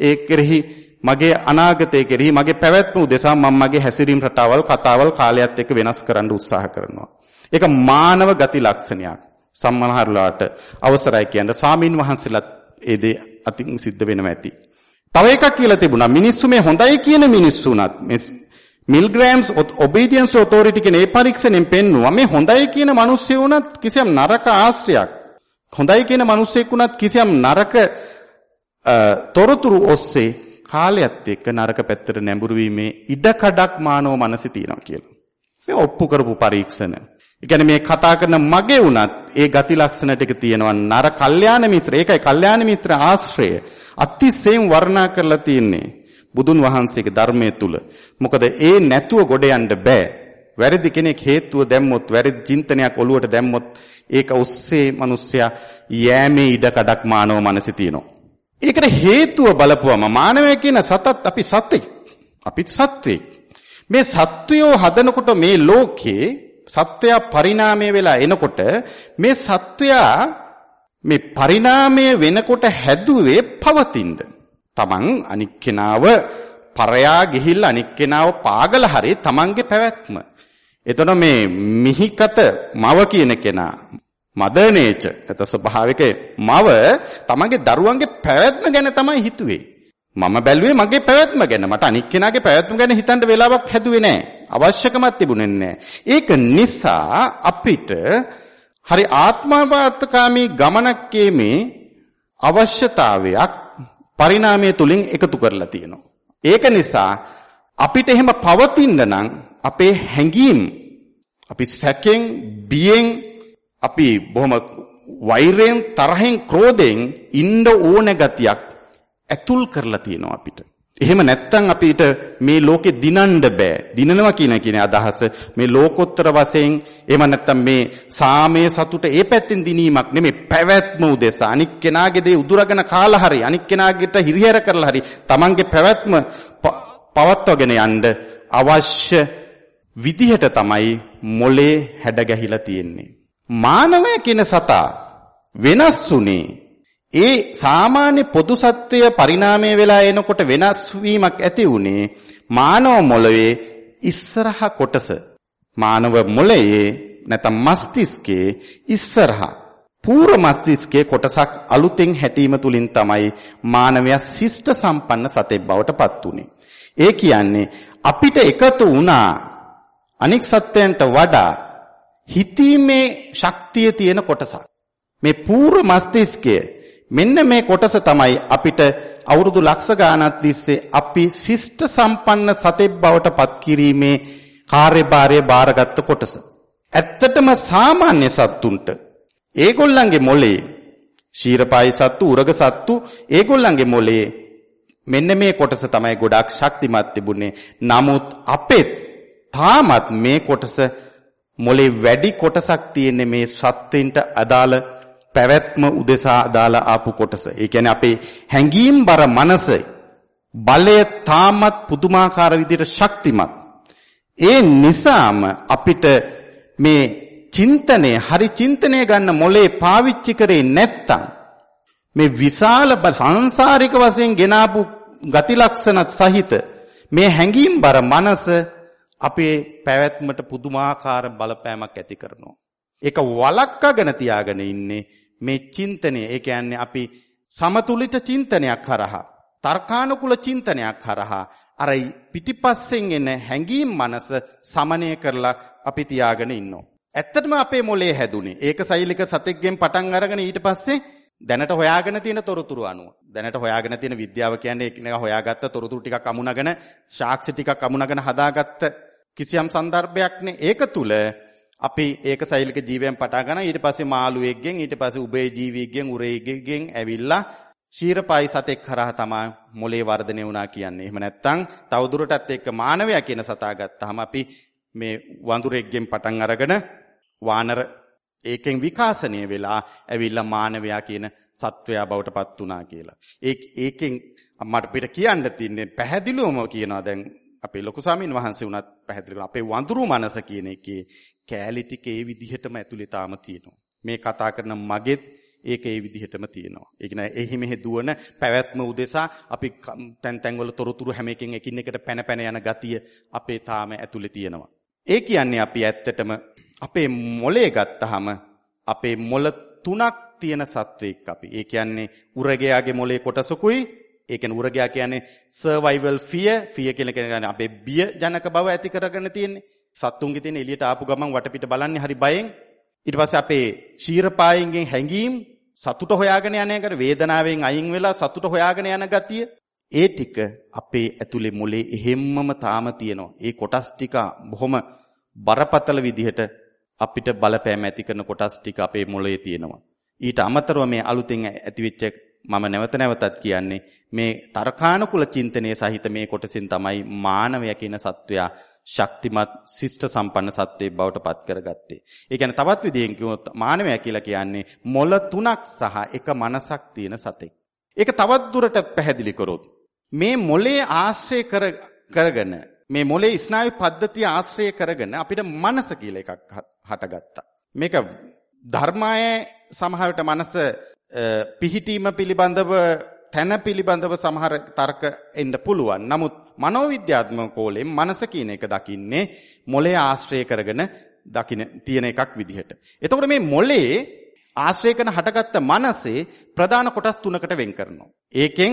ඒ කෙරෙහි මගේ අනාගතය කෙරෙහි මගේ පැවැත්ම උදෙසා මම මගේ හැසිරීම රටාවල් කතාවල් කාලයත් එක්ක වෙනස් කරන්න උත්සාහ කරනවා. ඒක මානව ගති ලක්ෂණයක්. සම්මනහරුලාට අවසරයි කියන්න සාමින් වහන්සේලාත් ඒ දේ අතින් සිද්ධ වෙනවා ඇති. තව එකක් කියලා තිබුණා මිනිස්සු මේ හොඳයි කියන මිනිස්සු උනත් මේ මිල්ග්‍රෑම්ස් ඔබීඩියන්ස් ඔතෝරිටි කියන ඒ පරීක්ෂණයෙන් පෙන්නුවා මේ හොඳයි කියන මිනිස්සු වුණත් කිසියම් නරක ආශ්‍රයක් හොඳයි කියන මිනිස්සෙක් වුණත් කිසියම් නරක තොරතුරු ඔස්සේ කාලයත් එක්ක නරක පැත්තට නැඹුරු වීමේ ඉඩකඩක් මානව මනසේ තියෙනවා කියලා. මේ ඔප්පු කරපු පරීක්ෂණ. ඒ කියන්නේ මේ කතා කරන මගේ වුණත් ඒ ගති ලක්ෂණ ටික තියෙනවා නර කල්යාණ මිත්‍ර. ඒකයි කල්යාණ මිත්‍ර ආශ්‍රය. අතිශයින් වර්ණනා කරලා තියෙන්නේ. බුදුන් වහන්සේගේ ධර්මයේ තුල. මොකද ඒ නැතුව ගොඩ යන්න බෑ. වැරදි කෙනෙක් හේතුව දැම්මොත් වැරදි චින්තනයක් ඔලුවට දැම්මොත් ඒක ඔස්සේ මිනිස්සයා යෑමේ ඉඩ කඩක් මානව මනසේ තියෙනවා. ඒකට හේතුව බලපුවම මානවය කියන සතත් අපි සත්වෙක්. අපිත් සත්වෙක්. මේ සත්වයෝ හදනකොට මේ ලෝකේ සත්වයා පරිණාමය වෙලා එනකොට මේ සත්වයා මේ පරිණාමය වෙනකොට හැදුවේ පවතින්න. තමන් අනික් කෙනාව පරයා ගිහිල්ලා අනික් කෙනාව පාගල හරි තමන්ගේ පැවැත්ම. එතන මේ මිහිකත මව කියන කෙනා මදර් නේචර් නැත ස්වභාවික මව තමන්ගේ දරුවන්ගේ පැවැත්ම ගැන තමයි හිතුවේ. මම බැලුවේ මගේ පැවැත්ම ගැන. මට අනික් කෙනාගේ පැවැත්ම ගැන හිතන්න වෙලාවක් හැදුවේ නැහැ. අවශ්‍යකමක් තිබුණේ නැහැ. ඒක නිසා අපිට හරි ආත්මවාදකාමී ගමනක් මේ අවශ්‍යතාවයක් පරිණාමය තුලින් එකතු කරලා තියෙනවා. ඒක නිසා අපිට එහෙම පවතින්න නම් අපේ හැඟීම් අපි සැකෙන් බියෙන් අපි බොහොම වෛරයෙන් තරහෙන් ක්‍රෝධයෙන් ඉන්න ඕන ගතියක් ඇතුල් කරලා තියෙනවා අපිට. එහෙම නැත්තම් අපිට මේ ලෝකෙ දිනන්න බෑ. දිනනවා කියන කියන අදහස මේ ලෝකෝත්තර වශයෙන් එහෙම නැත්තම් මේ සාමයේ සතුට ඒ පැත්තෙන් දිනීමක් නෙමෙයි පැවැත්ම උදෙසා අනික් කෙනාගේ දේ උදුරගෙන කාලා හරි අනික් කෙනාගේට හිරිහැර කරලා හරි Tamange පැවැත්ම පවත්වගෙන යන්න අවශ්‍ය විදිහට තමයි මොලේ හැඩ ගැහිලා තියෙන්නේ. මානවය කියන සතා වෙනස් උනේ ඒ සාමාන්‍ය පොදු සත්වය පරිණාමය වෙලා එනකොට වෙනස් වීමක් ඇති වුණේ මානව මොළයේ ඉස්සරහ කොටස මානව මොළයේ නැත්නම් මස්තිෂ්කයේ ඉස්සරහ පූර්ව මස්තිෂ්කයේ කොටසක් අලුතෙන් හැටීම තුලින් තමයි මානවයා ශිෂ්ට සම්පන්න සතෙක් බවට පත් උනේ. ඒ කියන්නේ අපිට එකතු වුණා අනික් සත්වයන්ට වඩා හිතීමේ ශක්තිය තියෙන කොටසක්. මේ පූර්ව මස්තිෂ්කය මෙන්න මේ කොටස තමයි අපිට අවුරුදු ලක්ෂ ගාණක් තිස්සේ අපි ශිෂ්ට සම්පන්න සතෙක් බවට පත් කිරීමේ කාර්යභාරය බාරගත්ත කොටස. ඇත්තටම සාමාන්‍ය සත්තුන්ට ඒගොල්ලන්ගේ මොලේ ශීරපායි සත්තු උරග සත්තු ඒගොල්ලන්ගේ මොලේ මෙන්න මේ කොටස තමයි ගොඩක් ශක්තිමත් තිබුණේ. නමුත් අපෙත් තාමත් මේ කොටස මොලේ වැඩි කොටසක් තියෙන්නේ මේ සත්ත්වින්ට අදාළ පැවැත්ම උදෙසා අදාළ ආපු කොටස. ඒ කියන්නේ අපේ හැඟීම් බර මනස බලය තාමත් පුදුමාකාර විදිහට ශක්තිමත්. ඒ නිසාම අපිට මේ චින්තනය හරි චින්තනය ගන්න මොලේ පාවිච්චි කරේ නැත්තම් මේ විශාල සංසාරික වශයෙන් ගෙනාපු ගති ලක්ෂණ සහිත මේ හැඟීම් බර මනස අපේ පැවැත්මට පුදුමාකාර බලපෑමක් ඇති කරනවා. ඒක වලක්කාගෙන තියාගෙන ඉන්නේ මේ චින්තනය. ඒ කියන්නේ අපි සමතුලිත චින්තනයක් හරහා, තර්කානුකූල චින්තනයක් හරහා අර පිටිපස්සෙන් එන හැඟීම් මනස සමනය කරලා අපි තියාගෙන ඉන්නවා. ඇත්තටම අපේ මොලේ හැදුනේ. ඒක සෛලික සතෙක්ගෙන් පටන් අරගෙන ඊට පස්සේ දැනට හොයාගෙන තියෙන තොරතුරු අනුව. දැනට හොයාගෙන තියෙන විද්‍යාව කියන්නේ එකිනෙක හොයාගත්ත තොරතුරු ටිකක් අමුණගෙන සාක්ෂි ටිකක් අමුණගෙන හදාගත්ත කිසියම් සන්දර්භයක්නේ. ඒක තුල අපි ඒක සෛලික ජීවයන් පටා ගන්න ඊට පස්සේ මාළුවෙක්ගෙන් ඊට පස්සේ උභය ජීවීගෙන් උරේගෙන් ඇවිල්ලා ශීරපයි සතෙක් කරා තමයි මොලේ වර්ධනය වුණා කියන්නේ. එහෙම නැත්නම් තවදුරටත් එක්ක මානවයා කියන සතා ගත්තාම අපි මේ වඳුරෙක්ගෙන් පටන් අරගෙන වානර ඒකෙන් විකාශනය වෙලා ඇවිල්ලා මානවයා කියන සත්වයා බවට පත් වුණා කියලා. ඒ ඒකෙන් මට පිට කියන්න තින්නේ පැහැදිලිවම කියනවා දැන් අපේ ලොකු ස්වාමීන් වහන්සේ උනත් පැහැදිලි කරනවා අපේ වඳුරු මනස කියන එකේ කෑලි ටික ඒ විදිහටම ඇතුලේ තාම තියෙනවා. මේ කතා කරන මගෙත් ඒක ඒ විදිහටම තියෙනවා. ඒ කියන්නේ එහි මෙහි දුවන පැවැත්ම උදෙසා අපි තැන් තැන් වල තොරතුරු හැම එකකින් එකින් එකට පැන පැන යන ගතිය අපේ තාම ඇතුලේ තියෙනවා. ඒ කියන්නේ අපි ඇත්තටම අපේ මොලේ ගත්තාම අපේ මොළ තුනක් තියෙන සත්වෙක් අපි. ඒ කියන්නේ උරගයාගේ මොලේ කොටසකුයි ඒ කියන්නේ උරගයා කියන්නේ survival fear fear කියලා කියන්නේ අපේ බිය ජනක බව ඇති කරගෙන තියෙන්නේ. සත්තුන්ගේ තියෙන එළියට ආපු ගමන් වටපිට බලන්නේ හරි බයෙන්. ඊට පස්සේ අපේ ශීරපායෙන්ගෙන් හැංගීම් සතුට හොයාගෙන යන එකට වේදනාවෙන් අයින් වෙලා සතුට හොයාගෙන යන ගතිය ඒ ටික අපේ ඇතුලේ මොලේ එහෙම්මම තාම තියෙනවා. ඒ කොටස් ටික බොහොම බරපතල විදිහට අපිට බලපෑම ඇති කරන කොටස් ටික අපේ මොළයේ තියෙනවා. ඊට අමතරව මේ අලුතෙන් ඇතිවෙච්ච මම නැවත නැවතත් කියන්නේ මේ තර්කානුකූල චින්තනයේ සහිත මේ කොටසින් තමයි මානවය කියන සත්වයා ශක්තිමත් ශිෂ්ට සම්පන්න සත්වයෙක් බවට පත් කරගත්තේ. ඒ කියන්නේ තවත් විදිහෙන් කිව්වොත් මානවයා කියලා කියන්නේ මොළ තුනක් සහ එක මනසක් තියෙන සතෙක්. ඒක තවත් දුරටත් පැහැදිලි කරොත් මේ මොලේ ආශ්‍රය කරගෙන මේ මොලේ ස්නායු පද්ධතිය ආශ්‍රය කරගෙන අපිට මනස කියලා එකක් හටගත්තා. මේක ධර්මයේ සමහරට මනස පිහිටීම පිළිබඳව තැන පිළිබඳව සමහර තර්ක එන්න පුළුවන්. නමුත් මනෝවිද්‍යාත්මක කෝලෙන් මනස කියන එක දකින්නේ මොලේ ආශ්‍රය කරගෙන දකින තියෙන එකක් විදිහට. එතකොට මේ මොලේ ආශ්‍රය කරන හටගත්ත මනසේ ප්‍රධාන කොටස් තුනකට වෙන් කරනවා. ඒකෙන්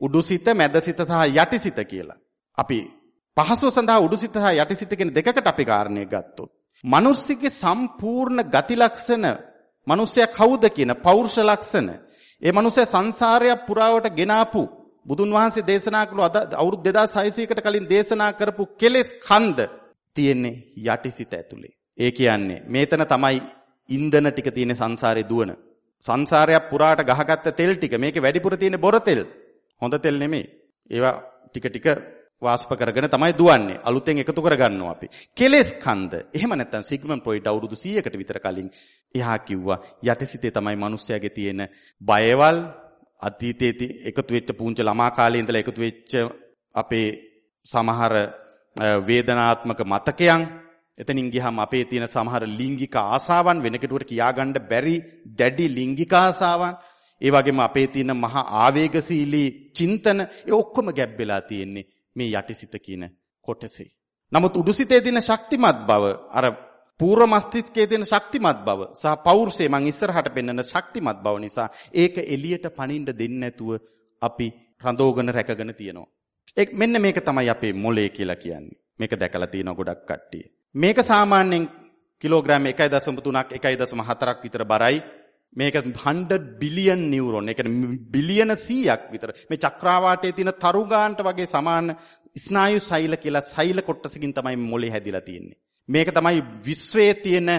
උඩුසිත, මැදසිත සහ යටිසිත කියලා. අපි පහසුව සඳහා උඩුසිත සහ යටිසිත කියන දෙකකට අපි කාරණේ ගත්තොත් මිනිස්සුගේ සම්පූර්ණ ගති ලක්ෂණ මිනිස්සයා කවුද කියන පෞරුෂ ලක්ෂණ ඒ මිනිස්සයා සංසාරය පුරාවට ගෙනාපු බුදුන් වහන්සේ දේශනා කළ අවුරුදු 2600කට කලින් දේශනා කරපු කෙලෙස් කන්ද තියෙන්නේ යටිසිත ඇතුලේ. ඒ කියන්නේ මේතන තමයි ඉන්ධන ටික තියෙන සංසාරේ දුවන. සංසාරයක් පුරාට ගහගත්ත තෙල් ටික මේකේ වැඩිපුර තියෙන බොර තෙල්. හොඳ තෙල් නෙමෙයි. ඒවා ටික ටික වාස්ප කරගෙන තමයි දුවන්නේ. අලුතෙන් එකතු කරගන්නවා අපි. කෙලෙස් කන්ද. එහෙම නැත්නම් සිග්මන්ඩ් ෆ්‍රොයිඩ් අවුරුදු 100කට විතර කලින් එහා කිව්වා යටිසිතේ තමයි මිනිස්යාගේ තියෙන බයවල් අතීතයේ එකතු වෙච්ච පුංචි ළමා කාලේ ඉඳලා එකතු වෙච්ච අපේ සමහර වේදනාත්මක මතකයන් එතනින් ගියාම අපේ තියෙන සමහර ලිංගික ආසාවන් වෙන කෙනෙකුට කියාගන්න බැරි දැඩි ලිංගික ආසාවන් ඒ වගේම අපේ තියෙන මහා ආවේගශීලී චින්තන ඒ ඔක්කොම ගැබ් වෙලා තියෙන්නේ මේ යටිසිත කියන කොටසේ. නමුත් උඩුසිතේ තියෙන ශක්තිමත් බව අර පූර්ව මස්තිෂ්කයේ තියෙන ශක්තිමත් බව සහ පෞරුෂය මං ඉස්සරහට පෙන්වන ශක්තිමත් බව නිසා ඒක එළියට පනින්න දෙන්නේ නැතුව අපි රඳවගෙන රැකගෙන තියෙනවා. ඒ මෙන්න මේක තමයි අපේ මොලේ කියලා කියන්නේ. මේක දැකලා තියෙන ගොඩක් කට්ටිය. මේක සාමාන්‍යයෙන් කිලෝග්‍රෑම් 1.3ක් 1.4ක් විතර බරයි. මේක 100 බිලියන් නියුරෝන්. ඒ කියන්නේ බිලියන 100ක් විතර. මේ චක්‍රාවාටයේ තියෙන තරු ගානට වගේ සමාන ස්නායු සෛල කියලා සෛල කොටසකින් තමයි මොලේ හැදිලා තියෙන්නේ. මේක තමයි විශ්වයේ තියෙන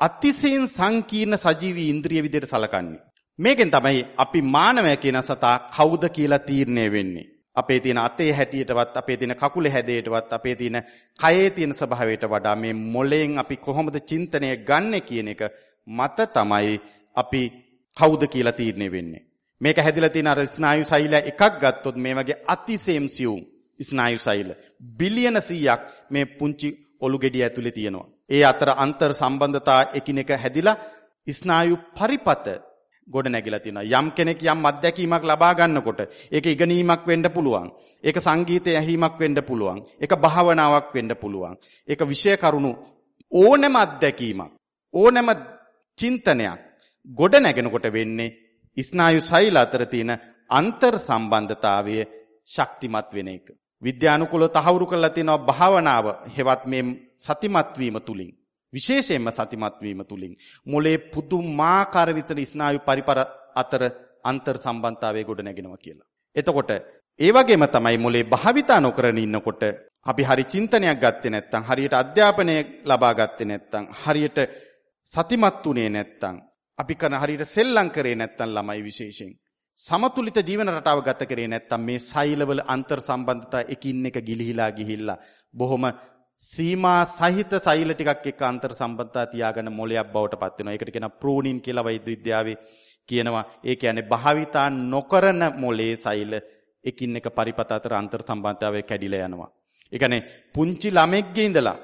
අතිශයින් සංකීර්ණ සජීවී ඉන්ද්‍රිය විදිහට සලකන්නේ. මේකෙන් තමයි අපි මානවය කියන සතා කවුද කියලා තීරණය වෙන්නේ. අපේ තියෙන අතේ හැටියටවත් අපේ තියෙන කකුලේ හැඩයටවත් අපේ තියෙන කයේ තියෙන ස්වභාවයට වඩා මේ මොලෙන් අපි කොහොමද චින්තනය ගන්නෙ කියන එක මත තමයි අපි කවුද කියලා තීරණය වෙන්නේ. මේක හැදිලා තියෙන අර ස්නායු සෛල එකක් ගත්තොත් මේ වගේ අතිසේම් සියුම් ස්නායු සෛල බිලියන 100ක් මේ පුංචි ඔලු ගෙඩිය ඇතුලේ තියෙනවා. ඒ අතර අන්තර් සම්බන්ධතා එකිනෙක හැදිලා ස්නායු පරිපත ගොඩ නැගිලා තියෙනවා. යම් කෙනෙක් යම් අත්දැකීමක් ලබා ගන්නකොට ඒක ඉගෙනීමක් වෙන්න පුළුවන්. ඒක සංගීතය ඇහිීමක් වෙන්න පුළුවන්. ඒක භාවනාවක් වෙන්න පුළුවන්. ඒක විෂය කරුණු ඕනෑම අත්දැකීමක් ඕනෑම චින්තනයක් ගොඩ නැගෙනකොට වෙන්නේ ස්නායු සෛල අතර තියෙන අන්තර් සම්බන්ධතාවය ශක්තිමත් වෙන එක. විද්‍යානුකූලව තහවුරු කරලා තියෙනවා භාවනාව හෙවත් මේ සතිමත් වීම තුලින් විශේෂයෙන්ම සතිමත් වීම තුලින් මොලේ පුදුමාකාර විතර ස්නායු පරිපර අතර අන්තර් සම්බන්ධතාවය ගොඩ නැගෙනවා කියලා. එතකොට ඒ වගේම තමයි මොලේ භාවිතා නොකරන ඉන්නකොට අපි හරි චින්තනයක් ගත්තේ නැත්නම් හරියට අධ්‍යාපනය ලබා ගත්තේ නැත්නම් හරියට සතිමත් උනේ නැත්නම් අපි කරන හරියට සෙල්ලම් කරේ නැත්නම් ළමයි විශේෂයෙන් සමතුලිත ජීවන රටාව ගත කරේ නැත්නම් මේ සෛලවල අන්තර් සම්බන්ධතා එකින් එක ගිලිහිලා ගිහිල්ලා බොහොම සීමා සහිත සෛල ටිකක් එක්ක අන්තර් සම්බන්ධතා තියාගෙන මොලයක් බවට පත් වෙනවා. ඒකට කියනවා ප්‍රෝනින් කියලා වෛද්‍ය විද්‍යාවේ කියනවා. ඒ කියන්නේ භාවිතා නොකරන මොලේ සෛල එකින් එක පරිපත අතර අන්තර් සම්බන්ධතාවය කැඩිලා යනවා. ඒ කියන්නේ පුංචි ළමෙක්ගේ ඉඳලා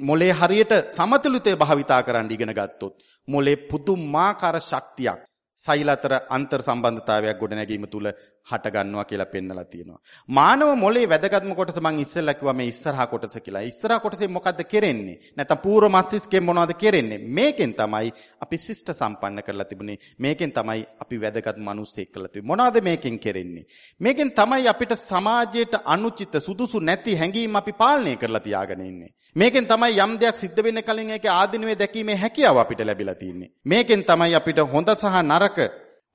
මොලේ හරියට සමතුලිතව භාවිතා කරන්න ඉගෙන ගත්තොත් මොලේ පුදුමාකාර ශක්තියක් සෛල අතර අන්තර් සම්බන්ධතාවයක් ගොඩනැගීම තුල හට ගන්නවා කියලා පෙන්නලා තියෙනවා. මානව මොලේ වැදගත්ම කොටස මම ඉස්සෙල්ලා කිව්වා මේ ඉස්සරහා කොටස කියලා. ඉස්සරහා කොටසේ මොකද්ද කරෙන්නේ? නැත්නම් පූර්ව මස්තිෂ්කයෙන් මොනවද කරෙන්නේ? මේකෙන් තමයි අපි ශිෂ්ට සම්පන්න කරලා තිබුණේ. මේකෙන් තමයි අපි වැදගත් මිනිස්සෙක් කරලා තිබුණේ. මොනවද මේකෙන් කරෙන්නේ? මේකෙන් තමයි අපිට සමාජයට අනුචිත සුදුසු නැති හැඟීම් අපි පාලනය කරලා තියාගෙන ඉන්නේ. මේකෙන් තමයි යම් දෙයක් සිද්ධ වෙන්න කලින් ඒකේ ආධිනවේ දැකීමේ හැකියාව අපිට ලැබිලා තියෙන්නේ. මේකෙන් තමයි අපිට හොඳ සහ නරක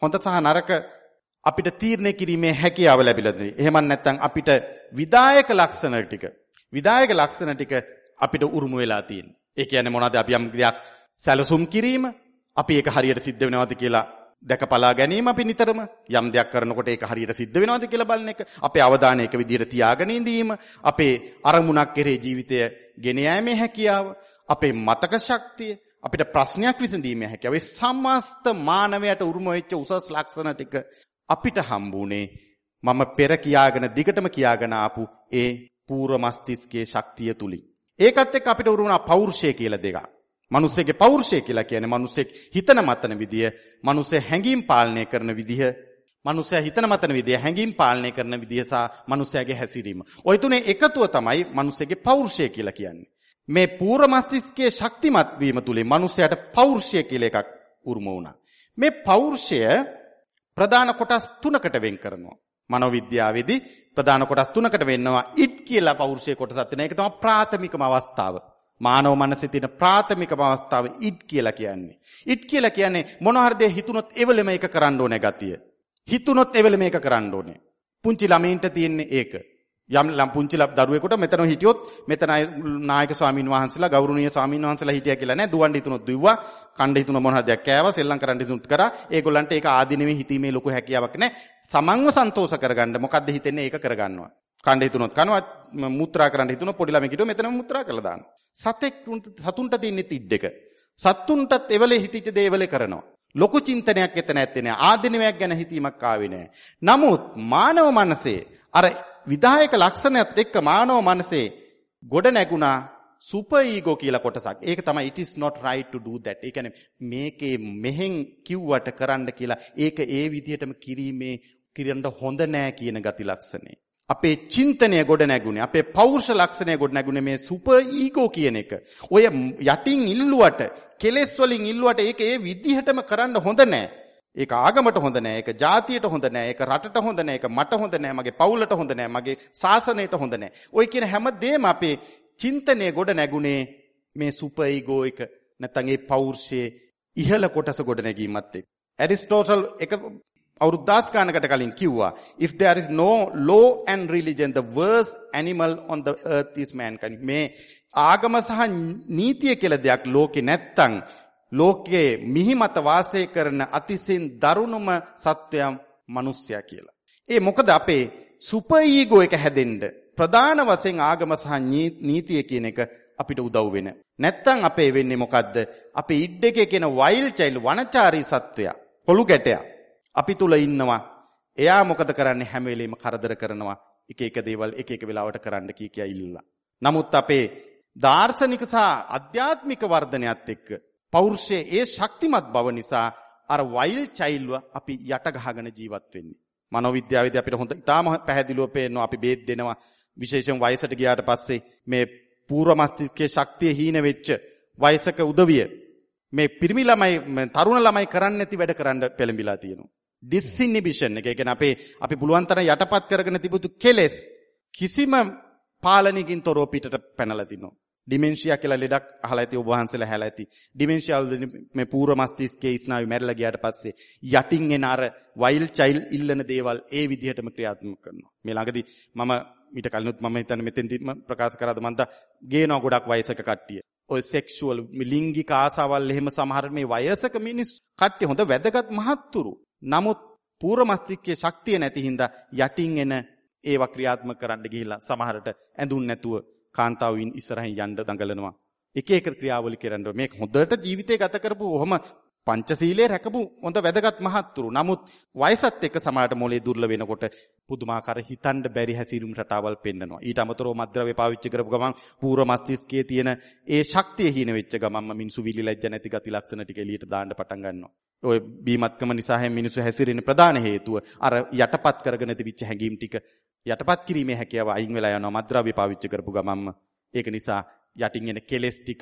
හොඳ සහ නරක අපිට තීරණය කිරීමේ හැකියාව ලැබිලා තියෙන්නේ. එහෙම නැත්නම් අපිට විදායක ලක්ෂණ ටික විදායක ලක්ෂණ ටික අපිට උරුම වෙලා තියෙන්නේ. ඒ කියන්නේ මොනවද අපි යම් දෙයක් සැලසුම් කිරීම අපි ඒක හරියට සිද්ධ වෙනවද කියලා දැකපලා ගැනීම අපි නිතරම යම් දෙයක් කරනකොට ඒක හරියට සිද්ධ වෙනවද කියලා බලන එක අපේ අවධානය එක විදිහට තියාගෙන ඉඳීම අපේ අරමුණක් කෙරේ ජීවිතය ගෙන යාමේ හැකියාව අපේ මතක ශක්තිය අපිට ප්‍රශ්නයක් විසඳීමේ හැකියාව ඒ සමස්ත මානවයට උරුම වෙච්ච උසස් ලක්ෂණ ටික අපිට හම්බුනේ මම පෙර කියාගෙන දිගටම කියාගෙන ආපු ඒ පූර්ව මස්තිෂ්කයේ ශක්තිය තුලින්. ඒකත් එක්ක අපිට උරුමනා පෞරුෂය කියලා දෙකක්. මිනිස්සෙගේ පෞරුෂය කියලා කියන්නේ මිනිස්සෙක් හිතන මතන විදිය, මිනිස්සෙ හැඟීම් පාලනය කරන විදිය, මිනිස්සයා හිතන මතන විදිය, හැඟීම් පාලනය කරන විදිය සහ මිනිස්සයාගේ හැසිරීම. ওই තුනේ එකතුව තමයි මිනිස්සෙගේ පෞරුෂය කියලා කියන්නේ. මේ පූර්ව මස්තිෂ්කයේ ශක්තිමත් වීම තුලින් මිනිස්සයාට පෞරුෂය කියලා එකක් උරුම වුණා. මේ පෞරුෂය ප්‍රධාන කොටස් තුනකට වෙන් කරනවා. මනෝවිද්‍යාවේදී ප්‍රධාන කොටස් තුනකට වෙන්නවා. ඉත් කියලා පෞරුෂයේ කොටසක් තියෙනවා. ඒක තමයි ප්‍රාථමිකම අවස්ථාව. මානව මනසේ තියෙන ප්‍රාථමිකම අවස්ථාව ඉත් කියලා කියන්නේ. ඉත් කියලා කියන්නේ මොන හරි දෙයක් හිතුනොත් එවලෙම ඒක කරන්න ඕනේ ගතිය. හිතුනොත් එවලෙම ඒක කරන්න ඕනේ. පුංචි ළමයින්ට තියෙන්නේ ඒක. යම් ලම් පුංචි දරුවෙකුට මෙතන හිටියොත් මෙතන නායක ස්වාමීන් වහන්සේලා ගෞරවනීය ස්වාමීන් වහන්සේලා හිටියා කියලා නෑ. දුවන්න හිතුනොත් දුව්වා කණ්ඩ හිතුන මොන හරි දෙයක් කෑවා සෙල්ලම් කරන්න හිතුනොත් කරා. ඒගොල්ලන්ට ඒක ආදීනෙමේ හිතීමේ ලොකු හැකියාවක් නෑ. සමන්ව සන්තෝෂ කරගන්න මොකද්ද හිතෙන්නේ ඒක කරගන්නවා. කණ්ඩ හිතුනොත් කනවා මුත්‍රා කරන්න හිතුනොත් පොඩි ළමයි කිව්ව මෙතනම මුත්‍රා කරලා දාන්න සතෙක් සතුන්ට තියෙන්නේ තිඩ් එක. සත්තුන්ටත් එවලේ හිතිච්ච දේවලේ කරනවා. ලොකු චින්තනයක් එතන ඇත්තේ නෑ. ආධිනවයක් ගැන හිතීමක් ආවේ නෑ. නමුත් මානව මනසේ අර විදායක ලක්ෂණයත් එක්ක මානව මනසේ ගොඩ නැගුණා සුපර් ඊගෝ කියලා කොටසක්. ඒක තමයි it is not right to do that. ඒ කියන්නේ මේකේ මෙහෙන් කිව්වට කරන්න කියලා ඒක ඒ විදිහටම කිරීමේ කිරන්න හොඳ නෑ කියන ගති ලක්ෂණේ. අපේ චින්තනය ගොඩ නැගුණේ අපේ පෞරුෂ ලක්ෂණය ගොඩ නැගුණේ මේ සුපර් ඊගෝ කියන එක. ඔය යටින් ඉල්ලුවට කෙලෙස් වලින් ඉල්ලුවට ඒක ඒ විදිහටම කරන්න හොඳ නෑ. ඒක ආගමට හොඳ නෑ ඒක ජාතියට හොඳ නෑ ඒක රටට හොඳ නෑ ඒක මට හොඳ නෑ මගේ පවුලට හොඳ නෑ මගේ ශාසනයට හොඳ නෑ. ඔය කියන හැම දෙයක්ම අපේ චින්තනය ගොඩ නැගුණේ මේ සුපර් ඊගෝ එක නැත්නම් ඒ පෞරුෂයේ ඉහළ කොටස ගොඩ නැගීමත් එක්ක. ඇරිස්ටෝටල් එක අවුරුද්දාස් ගානකට කලින් කිව්වා if there is no law and religion the worst animal on the earth is mankind. මේ ආගම සහ නීතිය කියලා දෙයක් ලෝකේ නැත්තම් ලෝකයේ මිහිමත වාසය කරන අතිසින් දරුණුම සත්වයා මිනිස්සයා කියලා. ඒ මොකද අපේ සුපර් ඊගෝ එක හැදෙන්න ප්‍රධාන වශයෙන් ආගම සහ නීතිය කියන එක අපිට උදව් වෙන. නැත්තම් අපේ වෙන්නේ මොකද්ද? අපේ ඉඩ් එකේ කියන වයිල් චයිල්ඩ් වනචාරී සත්වයා, පොළු ගැටයා අපි තුල ඉන්නවා. එයා මොකද කරන්නේ හැම වෙලෙම කරදර කරනවා. එක එක දේවල් එක එක වෙලාවට කරන්න කී කියා ඉල්ලලා. නමුත් අපේ දාර්ශනික සහ අධ්‍යාත්මික වර්ධනයත් එක්ක පෞරුෂයේ ඒ ශක්තිමත් බව නිසා අර වයිල් චයිල්ඩ්ව අපි යට ගහගෙන ජීවත් වෙන්නේ. මනෝවිද්‍යාවේදී අපිට හොඳ ඉතාම පැහැදිලිව පේනවා අපි බේත් දෙනවා විශේෂයෙන් වයසට ගියාට පස්සේ මේ පූර්ව මස්තිෂ්කයේ ශක්තිය හීන වෙච්ච වයසක උදවිය මේ පිරිමි ළමයි තරුණ ළමයි කරන්නේ නැති වැඩ කරන්න පෙළඹිලා තියෙනවා. ඩිස්ඉන්හිබිෂන් එක කියන්නේ අපේ අපි පුළුවන් තරම් යටපත් කරගෙන තිබුතු කෙලෙස් කිසිම පාලනයකින් තොරව පිටට පැනලා තිනවා. ඩිමෙන්ෂියා කියලා ලෙඩක් අහලා ඇති ඔබ වහන්සේලා ඇහලා ඇති. ඩිමෙන්ෂියා මේ පූර්ව මස්තිෂ්කයේ ස්නායු මැරලා ගියාට පස්සේ යටින් එන අර වයිල් චයිල්ඩ් ඉල්ලන දේවල් ඒ විදිහටම ක්‍රියාත්මක කරනවා. මේ ළඟදී මම ඊට කලිනුත් මම හිතන්නේ මෙතෙන්දි ප්‍රකාශ කරාද මන්ද ගේනවා ගොඩක් වයසක කට්ටිය. ඔය සෙක්ෂුවල් ලිංගික ආසාවල් එහෙම සමහර මේ වයසක මිනිස් කට්ටිය හොඳ වැදගත් මහත්තුරු. නමුත් පූර්ව මස්තිෂ්කයේ ශක්තිය නැති හින්දා යටින් එන ඒවා ක්‍රියාත්මක කරන්න ගිහිල්ලා සමහරට ඇඳුන් නැතුව කාන්තාවින් ඉස්සරහින් යන්න දඟලනවා. එක එක ක්‍රියාවලි කරන්න මේක හොඳට ජීවිතේ ගත කරපු ඔහම පංචශීලයේ රැකපු හොඳ වැදගත් මහත්තුරු. නමුත් වයසත් එක්ක සමහරට මොලේ දුර්ල වෙනකොට පුදුමාකාර හිතන්න බැරි හැසිරීම් රටාවල් පෙන්නනවා. ඊට අමතරව මද්ද්‍රව්‍ය පාවිච්චි කරපු ගමන් පූර්ව මස්තිෂ්කයේ තියෙන ඒ ශක්තිය හීන වෙච්ච ගමන්ම මිනිසු විලි ලැජ්ජ නැති ගති ලක්ෂණ ටික එළියට දාන්න පටන් ගන්නවා. ඔය බීමත්කම නිසා හැම මිනිස්සු හැසිරෙන ප්‍රධාන හේතුව අර යටපත් කරගෙන තිබිච්ච හැඟීම් ටික යටපත් කිරීමේ හැකියාව අයින් වෙලා යනවා මද්ද්‍රව්‍ය පාවිච්චි කරපු ගමන්ම. ඒක නිසා යටින් එන කෙලෙස් ටික